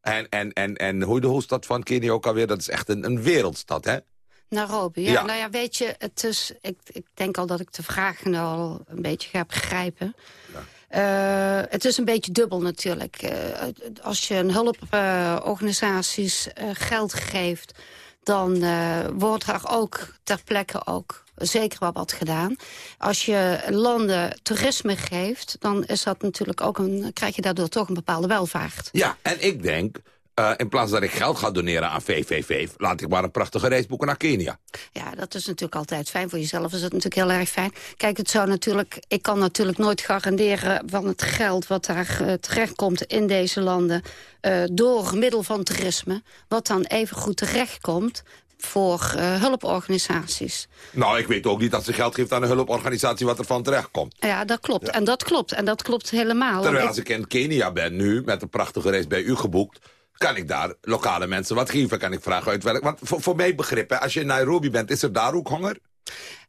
En, en, en, en hoe de hoofdstad van Kenia ook alweer... dat is echt een, een wereldstad, hè? Nairobi, ja. Ja. Nou ja, weet je, het is, ik, ik denk al dat ik de vraag nu al een beetje ga begrijpen. Eh, het is een beetje dubbel natuurlijk. Eh, als je een hulporganisaties eh, geld geeft... dan wordt er ook ter plekke ook zeker wel wat gedaan. Als je landen toerisme geeft, dan is dat natuurlijk ook een, krijg je daardoor toch een bepaalde welvaart. Ja, en ik denk... eh, in plaats dat ik geld ga doneren aan VVV... laat ik maar een prachtige reis boeken naar Kenia. Ja, dat is natuurlijk altijd fijn. Voor jezelf is het natuurlijk heel erg fijn. Kijk, het zou natuurlijk, ik kan natuurlijk nooit garanderen van het geld wat daar eh, terechtkomt in deze landen eh, door middel van toerisme, wat dan even goed terechtkomt voor hulporganisaties. Nou, ik weet ook niet dat ze geld geeft aan een hulporganisatie... wat er van terecht komt. Ja, dat klopt. En dat klopt. En dat klopt helemaal. Terwijl Ik- als ik in Kenia ben nu, met een prachtige reis bij u geboekt... kan ik daar lokale mensen wat geven. Kan ik vragen uit welk... Want voor, voor mijn begrip, als je in Nairobi bent, is er daar ook honger?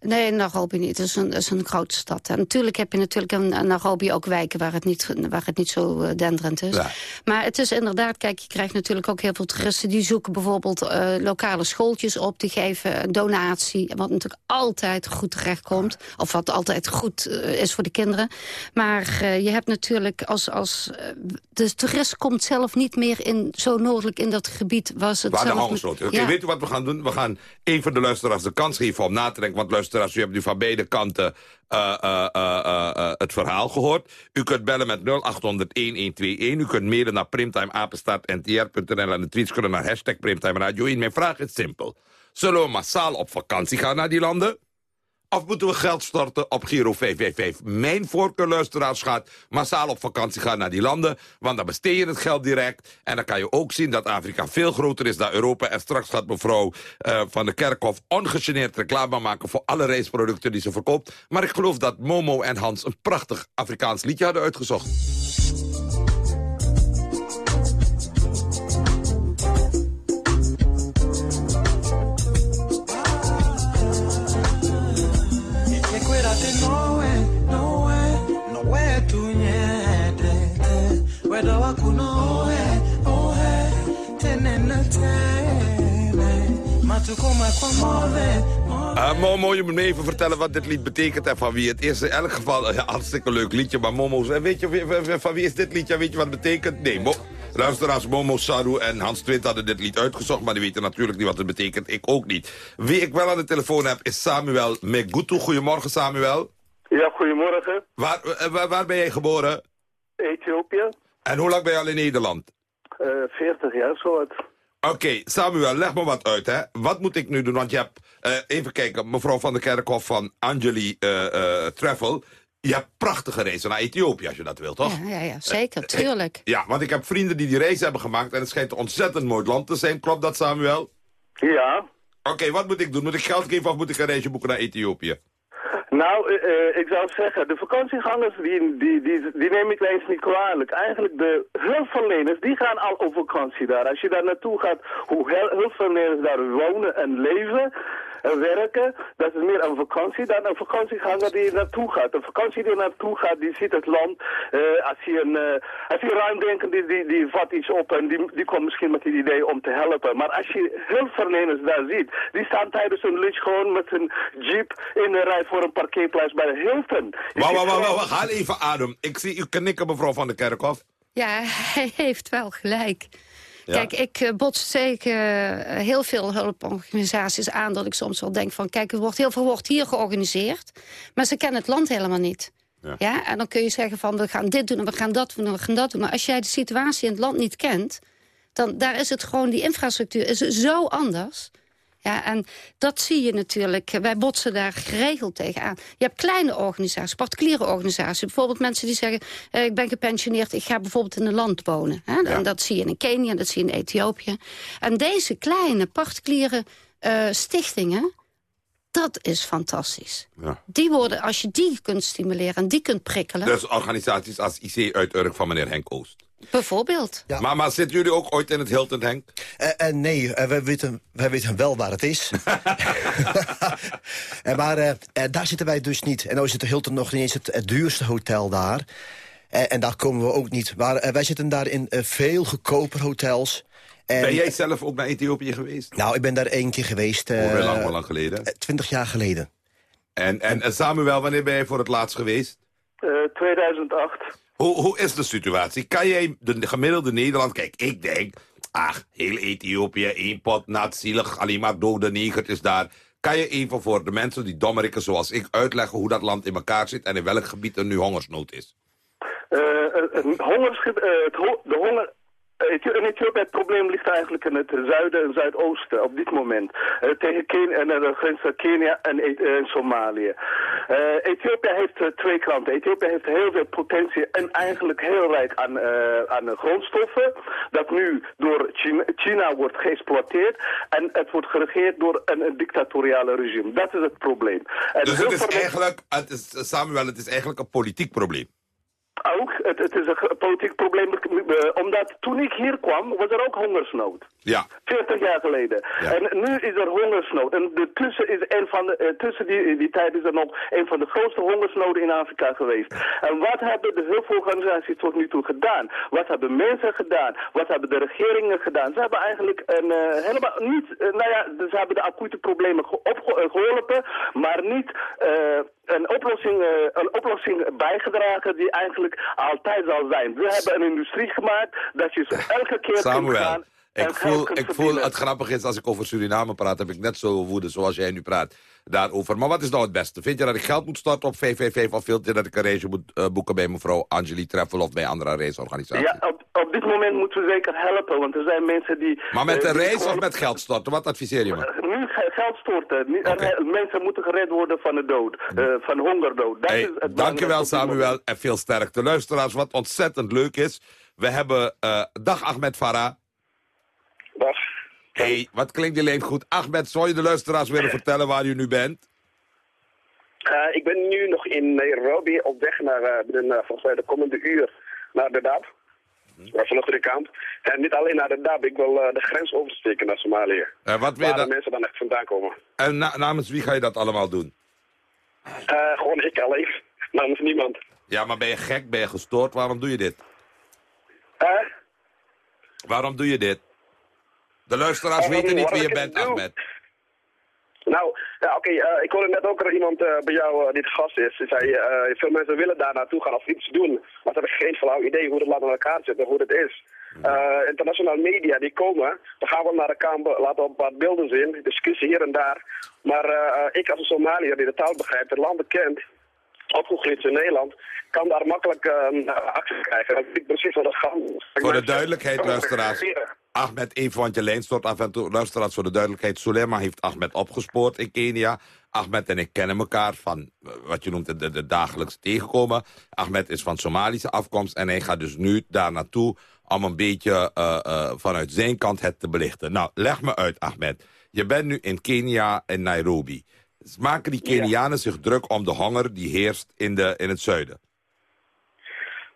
Nee, Nairobi niet. Het is een, is een grote stad. En natuurlijk heb je natuurlijk in Nairobi ook wijken waar het niet, waar het niet zo eh, denderend is. Ja. Maar het is inderdaad, kijk, je krijgt natuurlijk ook heel veel toeristen... die zoeken bijvoorbeeld eh, lokale schooltjes op, die geven een donatie... wat natuurlijk altijd goed terechtkomt, of wat altijd goed eh, is voor de kinderen. Maar je hebt natuurlijk, als, als de toerist komt zelf niet meer in, zo noordelijk in dat gebied... Was het Waar de zelf hongersnood is. Oké, Ja. weet u wat we gaan doen? We gaan even de luisteraars de kans geven om na te denken. Want luisteraars, u hebt nu van beide kanten eh, eh, eh, het verhaal gehoord. U kunt bellen met 0800-1121. U kunt mailen naar primtimeapenstaartntr.nl en de tweets kunnen naar hashtag Primtime Radio 1. Mijn vraag is simpel. Zullen we massaal op vakantie gaan naar die landen? Of moeten we geld storten op Giro 555? Mijn voorkeur, luisteraars, gaat massaal op vakantie gaan naar die landen. Want dan besteed je het geld direct. En dan kan je ook zien dat Afrika veel groter is dan Europa. En straks gaat mevrouw eh, van de Kerkhof ongegeneerd reclame maken... voor alle reisproducten die ze verkoopt. Maar ik geloof dat Momo en Hans een prachtig Afrikaans liedje hadden uitgezocht. Uh, Momo, je moet me even vertellen wat dit lied betekent en van wie het is. In elk geval een hartstikke leuk liedje. Maar Momo, eh, weet je wie- van wie is dit liedje? Weet je wat het betekent? Nee, Mo luisteraars Momo, Saru en Hans Twint hadden dit lied uitgezocht... maar die weten natuurlijk niet wat het betekent. Ik ook niet. Wie ik wel aan de telefoon heb is Samuel Megutu. Goedemorgen, Samuel. Ja, goedemorgen. Waar, eh, waar, waar ben jij geboren? Ethiopië. En hoe lang ben je al in Nederland? Eh 40 jaar, zo wat. Oké, Samuel, leg me wat uit, hè. Wat moet ik nu doen? Want je hebt, eh, even kijken, mevrouw van der Kerkhof van Angeli eh, eh, Travel... Je hebt prachtige reizen naar Ethiopië, als je dat wilt, toch? Ja, ja, ja, zeker, tuurlijk. Ja, want ik heb vrienden die die reis hebben gemaakt... en het schijnt een ontzettend mooi land te zijn. Klopt dat, Samuel? Ja. Oké, wat moet ik doen? Moet ik geld geven of moet ik een reisje boeken naar Ethiopië? Nou, eh, eh, ik zou zeggen, de vakantiegangers, die, die, die, die neem ik eens niet kwalijk. Eigenlijk de hulpverleners, die gaan al op vakantie daar. Als je daar naartoe gaat, hoe hulpverleners daar wonen en leven en werken, dat is meer een vakantie dan een vakantieganger die er naartoe gaat. Een vakantie die er naartoe gaat, die ziet het land. eh, als hij een, eh, als hij ruim denkt, die, die, die vat iets op en die, die komt misschien met het idee om te helpen. Maar als je hulpverleners daar ziet, die staan tijdens hun lunch gewoon met hun jeep in de rij voor een parkeerplaats bij de Hilton. Je wacht, wacht, gewoon- wacht, haal even adem. Ik zie u knikken, mevrouw van der Kerkhof. Ja, hij heeft wel gelijk. Ja. Kijk, ik eh, bots zeker eh, heel veel hulporganisaties aan... dat ik soms wel denk van, kijk, er wordt heel veel wordt hier georganiseerd... maar ze kennen het land helemaal niet. Ja. En dan kun je zeggen van, we gaan dit doen en we gaan dat doen en we gaan dat doen. Maar als jij de situatie in het land niet kent... dan daar is het gewoon, die infrastructuur is zo anders... Ja, en dat zie je natuurlijk. Wij botsen daar geregeld tegenaan. Je hebt kleine organisaties, particuliere organisaties. Bijvoorbeeld mensen die zeggen... eh, ik ben gepensioneerd, ik ga bijvoorbeeld in een land wonen. Hè? En dat zie je in Kenia, dat zie je in Ethiopië. En deze kleine particuliere eh, stichtingen... Dat is fantastisch. Ja. Die worden, als je die kunt stimuleren en die kunt prikkelen... Dus organisaties als IC uit Urk van meneer Henk Oost. Bijvoorbeeld. Maar, maar zitten jullie ook ooit in het Hilton, Henk? Eh, eh, nee, eh, wij, weten, wij weten wel waar het is. Maar daar zitten wij dus niet. En nou is het Hilton nog niet eens het, het duurste hotel daar. En daar komen we ook niet. Maar wij zitten daar in veel goedkoper hotels. En, Ben jij zelf ook naar Ethiopië geweest? Nou, ik ben daar één keer geweest. eh, Hoe lang, hoe lang geleden? Twintig jaar geleden. En, en, en Samuel, wanneer ben je voor het laatst geweest? Eh, 2008. Hoe, hoe is de situatie? Kan jij de gemiddelde Nederland... Kijk, ik denk... Ach, heel Ethiopië, één pot nat, zielig, alleen maar dode negertjes daar. Kan je even voor de mensen die dommerikken zoals ik uitleggen... hoe dat land in elkaar zit en in welk gebied er nu hongersnood is? Eh, een hongerschip, eh, het ho- de honger... Ethio- In Ethiopië het probleem ligt eigenlijk in het zuiden en zuidoosten op dit moment. Eh, tegen Kenia en de grens van Kenia en, en Somalië. Eh, Ethiopië heeft eh, twee kanten. Ethiopië heeft heel veel potentie en eigenlijk heel rijk aan, eh, aan grondstoffen. Dat nu door China, China wordt geëxploiteerd. En het wordt geregeerd door een, een dictatoriale regime. Dat is het probleem. En Dus het is eigenlijk, het is, Samuel, het is eigenlijk een politiek probleem. Ook, het, het is een politiek probleem, eh, omdat toen ik hier kwam, was er ook hongersnood. Ja. 40 jaar geleden. En nu is er hongersnood. En de tussen, is een van de, eh, tussen die, die tijd is er nog een van de grootste hongersnoden in Afrika geweest. En wat hebben de hulporganisaties tot nu toe gedaan? Wat hebben mensen gedaan? Wat hebben de regeringen gedaan? Ze hebben eigenlijk een, eh, helemaal niet, eh, nou ja, ze hebben de acute problemen ge- opge- eh, geholpen, maar niet een, oplossing, een oplossing bijgedragen die eigenlijk altijd zal zijn. We hebben een industrie gemaakt dat je elke keer kunt gaan ik voel, ik voel het grappig is als ik over Suriname praat... heb ik net zo woede zoals jij nu praat daarover. Maar wat is nou het beste? Vind je dat ik geld moet storten op VVV... of vind je dat ik een race moet eh, boeken bij mevrouw Angeli Treffel... of bij andere raceorganisaties? Ja, op, op dit moment moeten we zeker helpen, want er zijn mensen die... Maar met eh, een die race of met geld storten? Wat adviseer je me? Nu ge- geld storten. Nu- er- mensen moeten gered worden van de dood, eh, van hongerdood. Dat Hey, is het dankjewel. Samuel en veel sterkte. Luisteraars, wat ontzettend leuk is... we hebben... eh, dag Ahmed Farah. Dag. Hey, wat klinkt je leven goed. Ahmed, zou je de luisteraars willen vertellen waar u nu bent? Eh, ik ben nu nog in Nairobi op weg naar eh, binnen, eh, volgens mij de komende uur naar de DAB. Waar vanaf de kamp. En niet alleen naar de DAB, ik wil eh, de grens oversteken naar Somalië. Eh, wat waar dan- de mensen dan echt vandaan komen. En na- namens wie ga je dat allemaal doen? Eh, gewoon ik alleen, namens niemand. Ja, maar ben je gek? Ben je gestoord? Waarom doe je dit? Eh? Waarom doe je dit? De luisteraars Ehm, weten niet wat wie je ik bent? Ahmed. Nou, ja, oké, eh, ik hoorde net ook er iemand eh, bij jou eh, die te gast is. Die zei, eh, veel mensen willen daar naartoe gaan of iets doen. Maar ze hebben geen flauw idee hoe het laat aan elkaar zit en hoe het is. Eh internationale media die komen, dan gaan we naar de Kamer, laten we een paar beelden zien, discussie hier en daar. Maar eh, eh, ik als een Somaliër die de taal begrijpt, het land kent, opgegroeid in Nederland, kan daar makkelijk eh, actie krijgen. Dat weet precies wat dat gaat. Voor de duidelijkheid, luisteraars. Ahmed even, want je lijn stort af en toe. Luisteraars, voor de duidelijkheid. Sulema heeft Ahmed opgespoord in Kenia. Ahmed en ik kennen elkaar van eh, wat je noemt de, de, de dagelijks tegenkomen. Ahmed is van Somalische afkomst en hij gaat dus nu daar naartoe... om een beetje eh, eh, vanuit zijn kant het te belichten. Nou, leg me uit, Ahmed. Je bent nu in Kenia en Nairobi. Maken die Kenianen zich druk om de honger die heerst in, de, in het zuiden?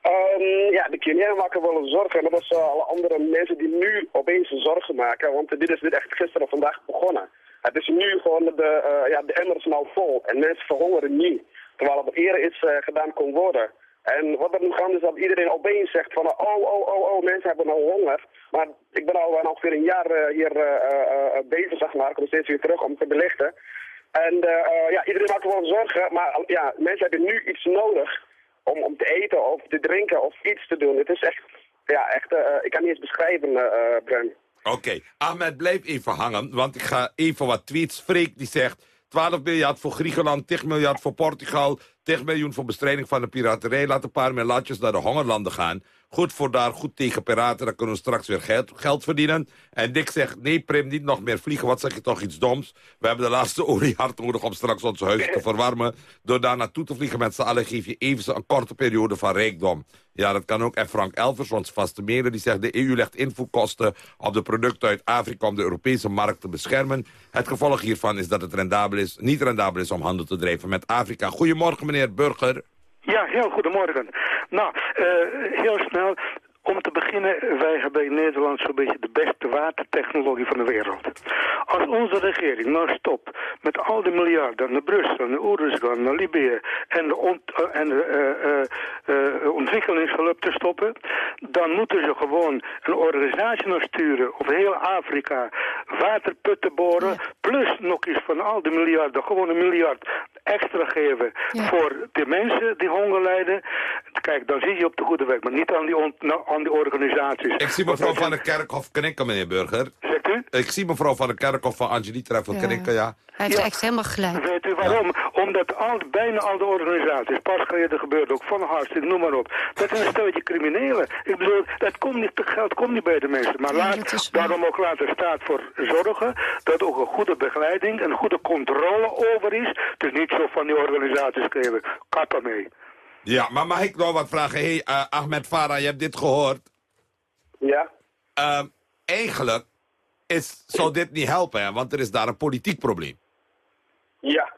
Ehm, ja, de wel zorgen. En dat is eh, alle andere mensen die nu opeens zorgen maken. Want dit is dit echt gisteren of vandaag begonnen. Het is nu gewoon de, eh ja, de emmer is nou vol. En mensen verhongeren niet. Terwijl het eerder eh, gedaan kon worden. En wat er nu gaat is dat iedereen opeens zegt van... oh, oh, oh, oh, mensen hebben nou honger. Maar ik ben al uh, ongeveer een jaar eh, hier eh, eh, bezig, zeg maar. Ik kom steeds weer terug om te belichten. En eh, eh, ja, iedereen maakt wel zorgen. Maar ja, mensen hebben nu iets nodig om, om te eten of te drinken of iets te doen. Het is echt, ja, echt, eh, ik kan niet eens beschrijven, uh, Bren. Oké, Ahmed, blijf even hangen, want ik ga even wat tweets. Freek die zegt 12 miljard voor Griekenland, 10 miljard voor Portugal... 10 miljoen voor bestrijding van de piraterij. Laat een paar miljardjes naar de hongerlanden gaan. Goed voor daar, goed tegen piraten. Dan kunnen we straks weer geld, geld verdienen. En Dick zegt, nee Prim, niet nog meer vliegen. Wat zeg je toch iets doms? We hebben de laatste olie hard nodig om straks ons huis te verwarmen. Door daar naartoe te vliegen met z'n allen geef je even een korte periode van rijkdom. Ja, dat kan ook. En Frank Elvers, onze vaste mede, die zegt... de EU legt invoerkosten op de producten uit Afrika... om de Europese markt te beschermen. Het gevolg hiervan is dat het rendabel is, niet rendabel is om handel te drijven met Afrika. Goedemorgen, meneer Burger. Ja, heel goedemorgen. Nou, eh, heel snel. Om te beginnen, wij hebben in Nederland zo'n beetje de beste watertechnologie van de wereld. Als onze regering nou stopt met al die miljarden naar Brussel, naar Oeruzgan, naar Libië en de, ont eh, en de eh, ontwikkelingshulp te stoppen, dan moeten ze gewoon een organisatie naar sturen over heel Afrika, waterputten boren, plus nog eens van al die miljarden, gewoon een miljard extra geven voor de mensen die honger lijden. Kijk, dan zit je op de goede weg, maar niet aan die, on- nou, aan die organisaties. Ik zie mevrouw van der Kerkhof knikken, meneer Burger. Zegt u? Ik zie mevrouw van der Kerkhof van Angelita van Ja. knikken, ja. Hij heeft echt helemaal gelijk. Weet u waarom? Omdat al, bijna al de organisaties, pas geleden gebeurt ook, Van Hartstikke, noem maar op. Dat is een stelletje criminelen. Ik bedoel, dat komt niet, het geld komt niet bij de mensen. Maar laat, daarom ook laat de staat voor zorgen dat ook een goede begeleiding, een goede controle over is. Is niet zo van die organisaties geven, kap ermee. Ja, maar mag ik nog wat vragen? Hé, hey, eh, Ahmed Farah, je hebt dit gehoord. Ja. Ehm, eigenlijk is, zou dit niet helpen, hè? want er is daar een politiek probleem. Ja.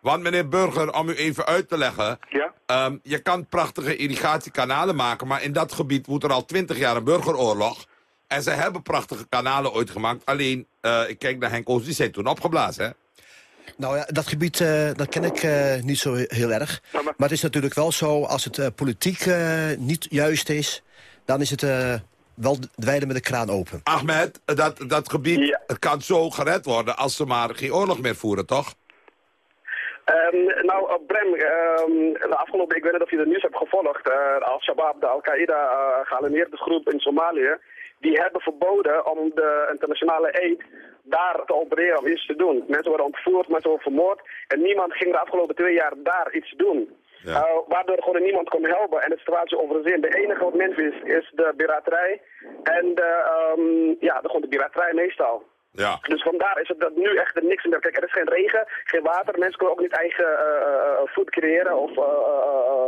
Want meneer Burger, om u even uit te leggen... Ja? ehm, je kan prachtige irrigatiekanalen maken... maar in dat gebied woedt er al twintig jaar een burgeroorlog. En ze hebben prachtige kanalen ooit gemaakt. Alleen, eh, ik kijk naar Henk Oos, die zijn toen opgeblazen, hè? Nou ja, dat gebied eh, dat ken ik eh, niet zo heel erg. Maar het is natuurlijk wel zo, als het eh, politiek eh, niet juist is... dan is het eh, wel dweilen met de kraan open. Ahmed, dat, dat gebied het kan zo gered worden... als ze maar geen oorlog meer voeren, toch? Ehm, nou, uh, Brem, ehm, de afgelopen, ik weet niet of je de nieuws hebt gevolgd. eh, Al-Shabaab, de Al-Qaeda uh, geallieerde groep in Somalië, die hebben verboden om de internationale aid daar te opereren om iets te doen. Mensen worden ontvoerd, mensen worden vermoord en niemand ging de afgelopen twee jaar daar iets doen. Uh, waardoor gewoon niemand kon helpen en de situatie overzien. De enige wat Memphis is de piraterij en de, um, ja, de, gewoon de piraterij meestal. Ja. Dus vandaar is het dat nu echt er niks meer. Kijk, er is geen regen, geen water. Mensen kunnen ook niet eigen uh, voed creëren of... Uh,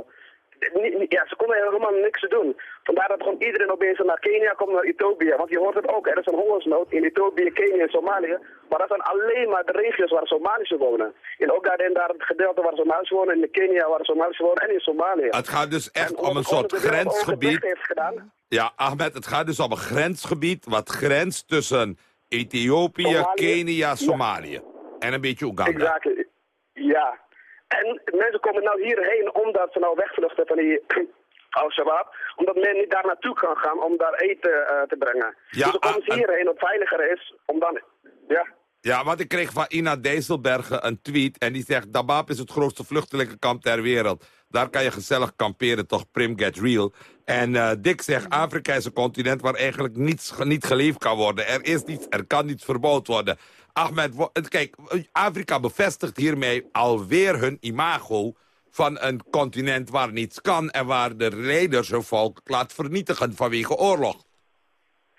ja, ze konden helemaal niks doen. Vandaar dat gewoon iedereen opeens naar Kenia komt, naar Ethiopië. Want je hoort het ook, er is een hongersnood in Ethiopië, Kenia en Somalië. Maar dat zijn alleen maar de regio's waar Somalische wonen. En ook daarin daar het gedeelte waar Somalische wonen, in Kenia waar Somalische wonen en in Somalië. Het gaat dus echt om een soort grensgebied. Ja, Ahmed, het gaat dus om een grensgebied... wat grenst tussen Ethiopië, Somalië. Kenia, Somalië. En een beetje Oeganda. Ja. En mensen komen nou hierheen omdat ze nou wegvluchten van die Al-Shabaab. Omdat men niet daar naartoe kan gaan om daar eten uh, te brengen. Ja, dus dan komen ze ah, hierheen wat veiliger is om dan... Ja. Ja, want ik kreeg van Ina Dijsselbergen een tweet... en die zegt, Dabab is het grootste vluchtelingenkamp ter wereld. Daar kan je gezellig kamperen, toch Prim Get Real. En uh, Dick zegt, Afrika is een continent waar eigenlijk niets niet geleefd kan worden. Er is niets, er kan niets verbouwd worden. Ahmed, kijk, Afrika bevestigt hiermee alweer hun imago van een continent waar niets kan... en waar de leiders hun volk laat vernietigen vanwege oorlog.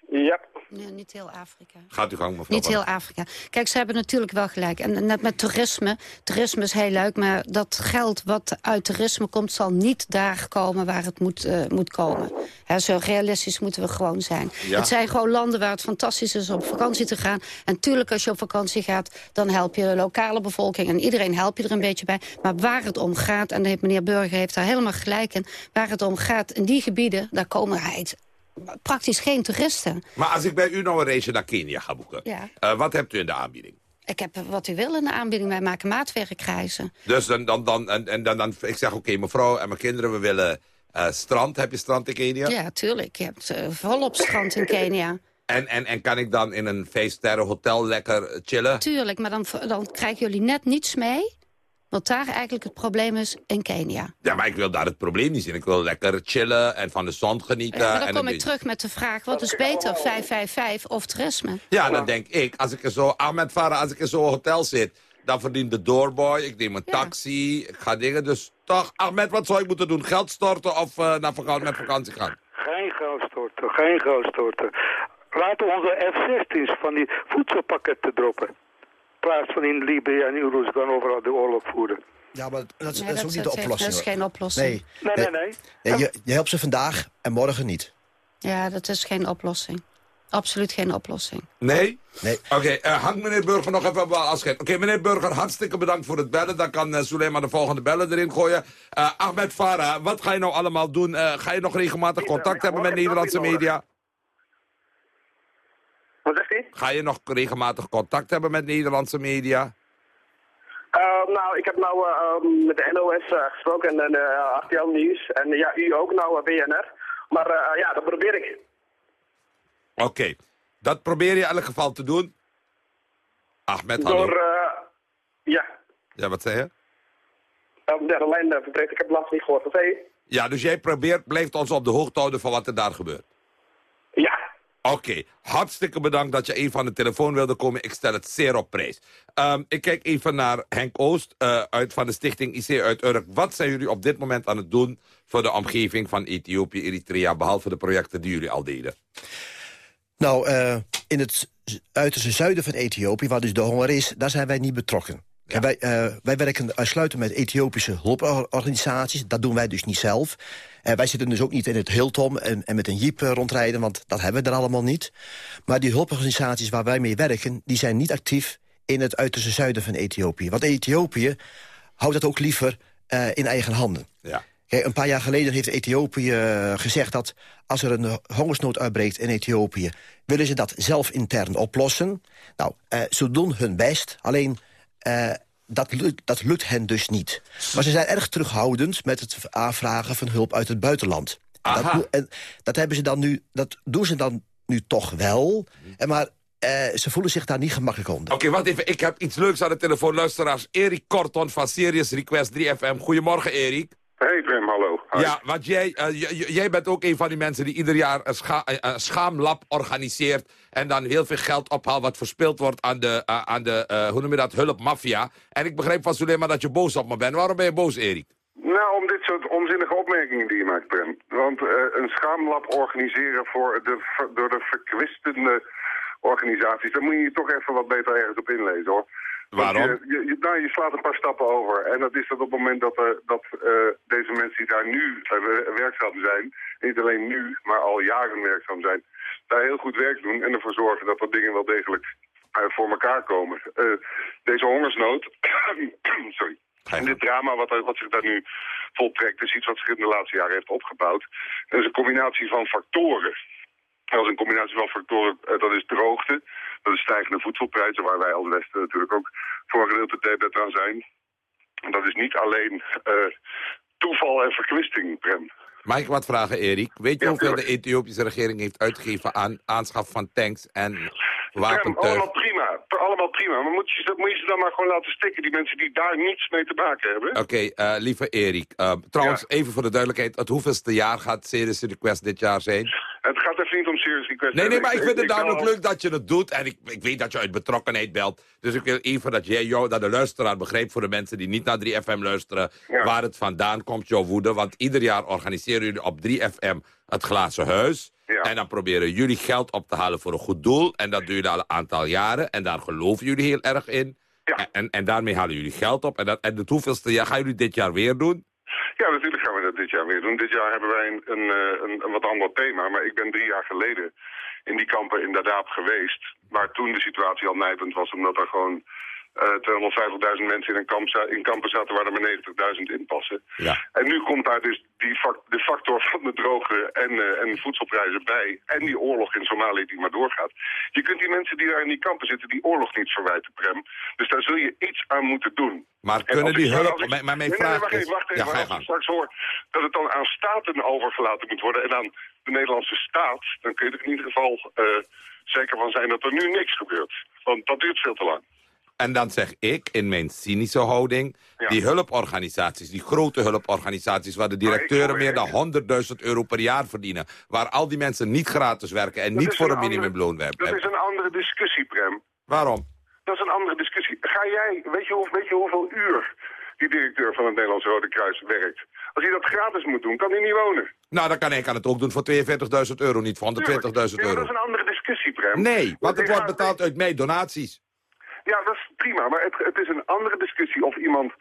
Ja. Nee, niet heel Afrika. Gaat u gang, mevrouw. Niet heel Afrika. Kijk, ze hebben natuurlijk wel gelijk. En net met toerisme. Toerisme is heel leuk, maar dat geld wat uit toerisme komt... zal niet daar komen waar het moet, uh, moet komen. He, zo realistisch moeten we gewoon zijn. Ja. Het zijn gewoon landen waar het fantastisch is om op vakantie te gaan. En natuurlijk, als je op vakantie gaat, dan help je de lokale bevolking. En iedereen help je er een beetje bij. Maar waar het om gaat, en meneer Burger heeft daar helemaal gelijk in... waar het om gaat, in die gebieden, daar komen praktisch geen toeristen. Maar als ik bij u nou een reisje naar Kenia ga boeken... Ja. Uh, wat hebt u in de aanbieding? Ik heb wat u wil in de aanbieding. Wij maken maatwerkreizen. Dus dan, dan, dan, en, en dan, dan ik zeg, oké, okay, mevrouw en mijn kinderen, we willen uh, strand. Heb je strand in Kenia? Ja, tuurlijk. Je hebt uh, volop strand in Kenia. En, en, en kan ik dan in een vijfsterren hotel lekker chillen? Tuurlijk, maar dan, dan krijgen jullie net niets mee... Wat daar eigenlijk het probleem is in Kenia. Ja, maar ik wil daar het probleem niet zien. Ik wil lekker chillen en van de zon genieten. Ja, maar dan en kom ik terug met de vraag, wat is beter, 555 of toerisme? Ja, dan denk ik, als ik er zo, Ahmed Farah, als ik in zo'n hotel zit... dan verdient de doorboy, ik neem een ja. taxi, ik ga dingen. Dus toch, Ahmed, wat zou ik moeten doen? Geld storten of uh, naar vakantie, met vakantie gaan? geld storten, geen geld storten. Laten we onze F-16's van die voedselpakketten droppen. Plaats van in Libië en Oeruzgan overal de oorlog voeren. Ja, maar dat is, Nee, dat is dat ook niet de oplossing. dat is geen oplossing. Nee, Nee, nee, nee. Nee, je, je helpt ze vandaag en morgen niet. Ja, dat is geen oplossing. Absoluut geen oplossing. Nee? Nee. Oké, eh, hangt meneer Burger nog even op afscheid. Oké, meneer Burger, hartstikke bedankt voor het bellen. Dan kan uh, de volgende bellen erin gooien. Eh, Ahmed Farah, wat ga je nou allemaal doen? Eh, ga je nog regelmatig contact hebben met Nederlandse media? Wat zegt hij? Ga je nog regelmatig contact hebben met Nederlandse media? Eh, nou, ik heb nou eh, ehm, met de NOS eh, gesproken en uh, RTL Nieuws. En eh, ja, u ook nou, eh, BNR. Maar eh, ja, dat probeer ik. Oké, dat probeer je in elk geval te doen. Ahmed, hallo. Door, eh, ja, Ja, wat zei je? uh, de lijn verbreed. Ik heb laatst niet gehoord. Wat zei je? Ja, dus jij probeert, blijft ons op de hoogte houden van wat er daar gebeurt. Ja. Oké, hartstikke bedankt dat je even aan de telefoon wilde komen. Ik stel het zeer op prijs. Ehm, ik kijk even naar Henk Oost uh, uit van de stichting IC uit Urk. Wat zijn jullie op dit moment aan het doen voor de omgeving van Ethiopië, Eritrea... behalve de projecten die jullie al deden? Nou, uh, in het uiterste zuiden van Ethiopië, waar dus de honger is... daar zijn wij niet betrokken. Ja. Wij, uh, wij werken uitsluitend met Ethiopische hulporganisaties. Dat doen wij dus niet zelf. Uh, wij zitten dus ook niet in het Hilton en, en met een jeep rondrijden... want dat hebben we er allemaal niet. Maar die hulporganisaties waar wij mee werken... die zijn niet actief in het uiterste zuiden van Ethiopië. Want Ethiopië houdt dat ook liever in eigen handen. Ja. Kijk, een paar jaar geleden heeft Ethiopië gezegd dat als er een hongersnood uitbreekt in Ethiopië... willen ze dat zelf intern oplossen. Nou, ze doen hun best, alleen uh, dat, lukt, dat lukt hen dus niet. Maar ze zijn erg terughoudend met het aanvragen van hulp uit het buitenland. Dat, en dat, hebben ze dan nu, dat doen ze dan nu toch wel, en maar uh, ze voelen zich daar niet gemakkelijk onder. Oké, okay, wacht even. Ik heb iets leuks aan de telefoon. Luisteraars, Erik Korton van Serious Request 3FM. Goedemorgen, Erik. Hey Prem, hallo. Ja, want jij, uh, jij bent ook een van die mensen die ieder jaar een, scha een schaamlab organiseert... en dan heel veel geld ophaalt wat verspild wordt aan de, uh, aan de uh, hoe noem je dat, hulpmafia. En ik begreep van Suleiman dat je boos op me bent. Waarom ben je boos, Erik? Nou, om dit soort onzinnige opmerkingen die je maakt, Prem. Want een schaamlab organiseren voor de, door de verkwistende organisaties... daar moet je je toch even wat beter ergens op inlezen, hoor. Waarom? Je, je, nou, je slaat een paar stappen over. En dat is dat op het moment dat, er, dat uh, deze mensen die daar nu uh, werkzaam zijn... niet alleen nu, maar al jaren werkzaam zijn... daar heel goed werk doen en ervoor zorgen dat dat dingen wel degelijk uh, voor elkaar komen. deze hongersnood... sorry. En dit drama wat, wat zich daar nu voltrekt... is iets wat zich in de laatste jaren heeft opgebouwd. Dat is een combinatie van factoren... Dat is een combinatie van factoren, dat is droogte, dat is stijgende voedselprijzen, waar wij als Westen natuurlijk ook voor een gedeelte debet aan zijn. En dat is niet alleen uh, toeval en verkwisting, Prem. Mag ik wat vragen, Erik? Weet je ja, hoeveel de Ethiopische regering heeft uitgegeven aan aanschaf van tanks en wapentuig? Allemaal prima, allemaal prima. Maar moet je, moet je ze dan maar gewoon laten stikken, die mensen die daar niets mee te maken hebben? Oké, okay, uh, lieve Erik. Uh, trouwens, ja. even voor de duidelijkheid, het hoeveelste jaar gaat Serious Request dit jaar zijn? Het gaat even niet om Serious Request. Nee, nee, maar ik vind het namelijk leuk dat je het doet. En ik, ik weet dat je uit betrokkenheid belt. Dus ik wil even dat jij jou, dat de luisteraar begrijpt... voor de mensen die niet naar 3FM luisteren... Ja. waar het vandaan komt, jouw woede. Want ieder jaar organiseren jullie op 3FM het Glazen Huis. Ja. En dan proberen jullie geld op te halen voor een goed doel. En dat doen jullie al een aantal jaren. En daar geloven jullie heel erg in. Ja. En, en daarmee halen jullie geld op. En, dat, en het hoeveelste jaar gaan jullie dit jaar weer doen? Ja, natuurlijk gaan we dat dit jaar weer doen. Dit jaar hebben wij een, een, een, een wat ander thema. Maar ik ben drie jaar geleden in die kampen inderdaad geweest. Waar toen de situatie al nijpend was, omdat er gewoon 250.000 mensen in, een kamp in kampen zaten waar er maar 90.000 in passen. Ja. En nu komt daar dus die de factor van de droge en, uh, en voedselprijzen bij. En die oorlog in Somalië die maar doorgaat. Je kunt die mensen die daar in die kampen zitten, die oorlog niet verwijten, Prem. Dus daar zul je iets aan moeten doen. Maar kunnen die hulp... Ik, maar mijn nee, vraag nee, wacht is... wacht even. Ja, als ik straks hoor dat het dan aan staten overgelaten moet worden... en aan de Nederlandse staat, dan kun je er in ieder geval uh, zeker van zijn dat er nu niks gebeurt. Want dat duurt veel te lang. En dan zeg ik, in mijn cynische houding... Ja. die hulporganisaties, die grote hulporganisaties... waar de directeuren meer dan 100.000 euro per jaar verdienen... waar al die mensen niet gratis werken en dat niet voor een, een minimumloon werken. Dat is een andere discussie, Prem. Waarom? Dat is een andere discussie. Ga jij, weet je, hoe, weet je hoeveel uur die directeur van het Nederlands Rode Kruis, werkt. Als hij dat gratis moet doen, kan hij niet wonen. Nou, dan kan hij kan het ook doen voor 42.000 euro, niet voor 120.000 Ja, maar dat euro. is een andere discussie, Prem. Nee, want het wordt betaald uit mijn donaties. Ja, dat is prima, maar het, het is een andere discussie of iemand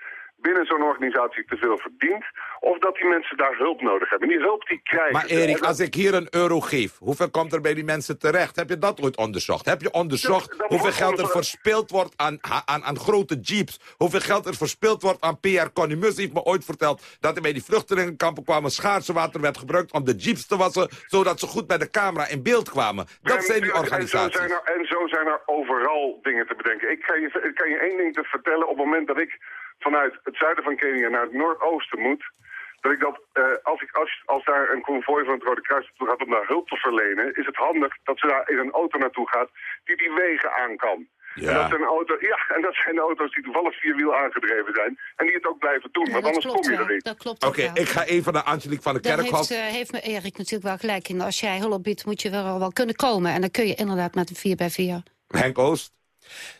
binnen zo'n organisatie te veel verdient... of dat die mensen daar hulp nodig hebben. En die hulp die krijgen Maar. Erik, als ik hier een euro geef, hoeveel komt er bij die mensen terecht? Heb je dat ooit onderzocht? Heb je onderzocht Dat- dat hoeveel geld er verspild wordt aan, aan, aan grote jeeps? Hoeveel geld er verspild wordt aan PR? Connie Mus heeft me ooit verteld dat er bij die vluchtelingenkampen kwamen schaarse water werd gebruikt om de jeeps te wassen, zodat ze goed bij de camera in beeld kwamen. Dat En- zijn die en- En zo organisaties. zijn, er, en zo zijn er overal dingen te bedenken. Ik kan, je, ik kan je één ding te vertellen. Op het moment dat ik vanuit het zuiden van Kenia naar het noordoosten moet... dat ik dat, eh, als, ik, als, als daar een konvooi van het Rode Kruis naartoe gaat om daar hulp te verlenen... is het handig dat ze daar in een auto naartoe gaat die die wegen aan kan. Ja. En, dat zijn auto, ja, en dat zijn de auto's die toevallig vierwiel aangedreven zijn. En die het ook blijven doen, want anders klopt kom je wel. er niet. Dat klopt Oké, ik ga even naar Angelique van de Daar Kerkhof. heeft, eh, heeft me Erik natuurlijk wel gelijk in. Als jij hulp biedt, moet je wel, wel kunnen komen. En dan kun je inderdaad met een 4 bij 4 Henk Oost.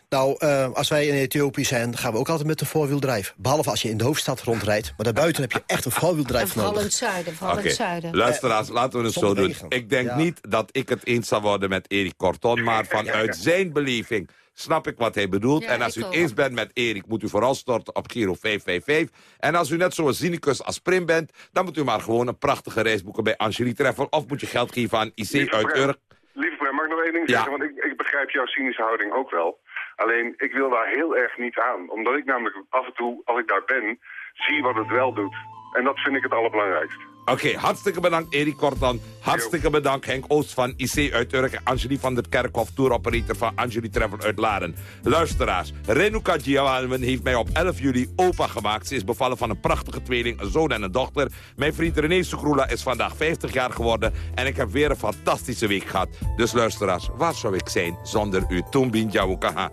Nou, eh, als wij in Ethiopië zijn, gaan we ook altijd met de voorwieldrijf. Behalve als je in de hoofdstad rondrijdt. Maar daarbuiten heb je echt een En voorwieldrijf vooral in nodig. het zuiden. Vooral in Oké, het zuiden. luisteraars, laten we het zo doen. Ik denk Ja. niet dat ik het eens zal worden met Erik Korton... maar vanuit zijn beleving snap ik wat hij bedoelt. Ja, en als u het eens bent met Erik, moet u vooral storten op Giro 555. En als u net zo'n cynicus als Prim bent... dan moet u maar gewoon een prachtige reis boeken bij Angelique Treffel... of moet je geld geven aan IC uit Urk. Lieve Brem, mag ik nog één ding Ja. zeggen? Want ik, ik begrijp jouw cynische houding ook wel. Alleen, ik wil daar heel erg niet aan. Omdat ik namelijk af en toe, als ik daar ben, zie wat het wel doet. En dat vind ik het allerbelangrijkst. Oké, hartstikke bedankt Erik Kortan. Hartstikke bedankt Henk Oost van IC uit Urk. Angelie van der Kerkhoff, touroperator van Angelie Travel uit Laren. Luisteraars, Renuka Giawan heeft mij op 11 juli opa gemaakt. Ze is bevallen van een prachtige tweeling, een zoon en een dochter. Mijn vriend René Soekroela is vandaag 50 jaar geworden. En ik heb weer een fantastische week gehad. Dus luisteraars, waar zou ik zijn zonder u? Tumbin Jawukaha.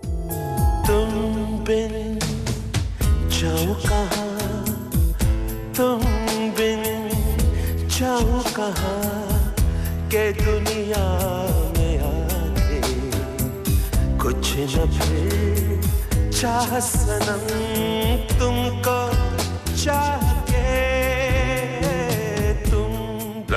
Tumbin Jawukaha. Tumbin जाऊँ कहाँ के दुनिया में आके कुछ न फिर चाह सनम तुमको चाह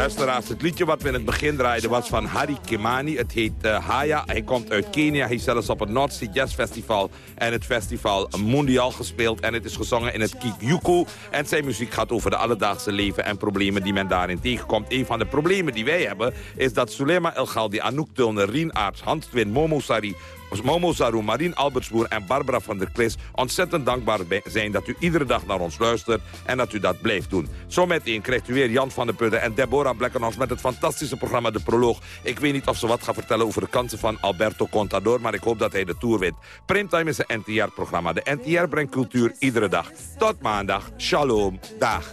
Luisteraars, het liedje wat we in het begin draaiden was van Harry Kimani. Het heet eh, Haya. Hij komt uit Kenia. Hij is zelfs op het North Sea Jazz Festival en het festival Mondial gespeeld. En het is gezongen in het Kikuyu. En zijn muziek gaat over de alledaagse leven en problemen die men daarin tegenkomt. Een van de problemen die wij hebben is dat Sulema El Galdi, Anouk Tulner, Rien Aarts, Hans Twin, Momo Sari... Momo Zaru, Marien Albertsboer en Barbara van der Klis ontzettend dankbaar be- zijn dat u iedere dag naar ons luistert en dat u dat blijft doen. Zometeen krijgt u weer Jan van der Pudden en Deborah Blekkenhorst met het fantastische programma De Proloog. Ik weet niet of ze wat gaan vertellen over de kansen van Alberto Contador, maar ik hoop dat hij de Tour wint. Primetime is een NTR-programma. De NTR brengt cultuur iedere dag. Tot maandag. Shalom. Dag.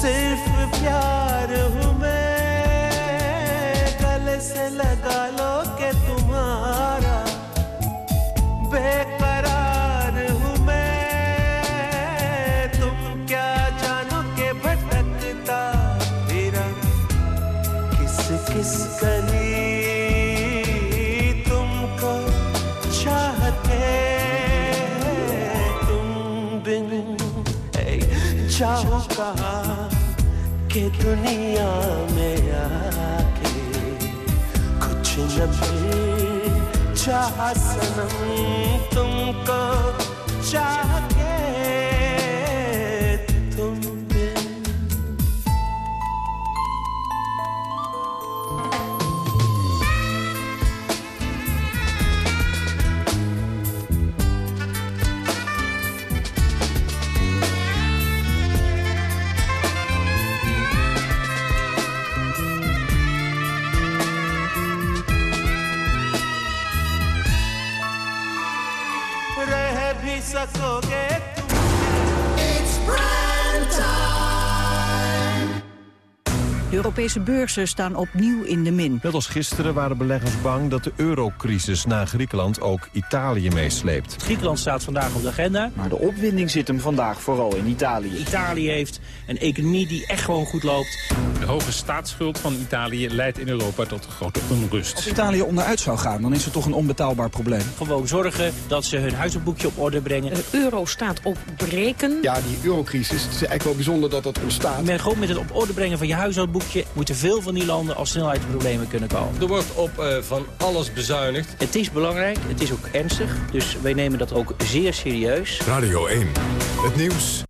सिर्फ प्यार हूँ मैं गले से लगा लो के तुम्हारा कहाँ के दुनिया में आके कुछ न चाह सनम तुमको Europese beurzen staan opnieuw in de min. Net als gisteren waren beleggers bang dat de eurocrisis na Griekenland ook Italië meesleept. Griekenland staat vandaag op de agenda. Maar de opwinding zit hem vandaag vooral in Italië. Italië heeft een economie die echt gewoon goed loopt. De hoge staatsschuld van Italië leidt in Europa tot grote onrust. Als Italië onderuit zou gaan, dan is er toch een onbetaalbaar probleem. Gewoon zorgen dat ze hun huizenboekje op orde brengen. De euro staat op breken. Ja, die eurocrisis, het is eigenlijk wel bijzonder dat dat ontstaat. Met, gewoon met het op orde brengen van je huishoudboekje... moeten veel van die landen al snel uit de problemen kunnen komen. Er wordt op uh, van alles bezuinigd. Het is belangrijk, het is ook ernstig. Dus wij nemen dat ook zeer serieus. Radio 1, het nieuws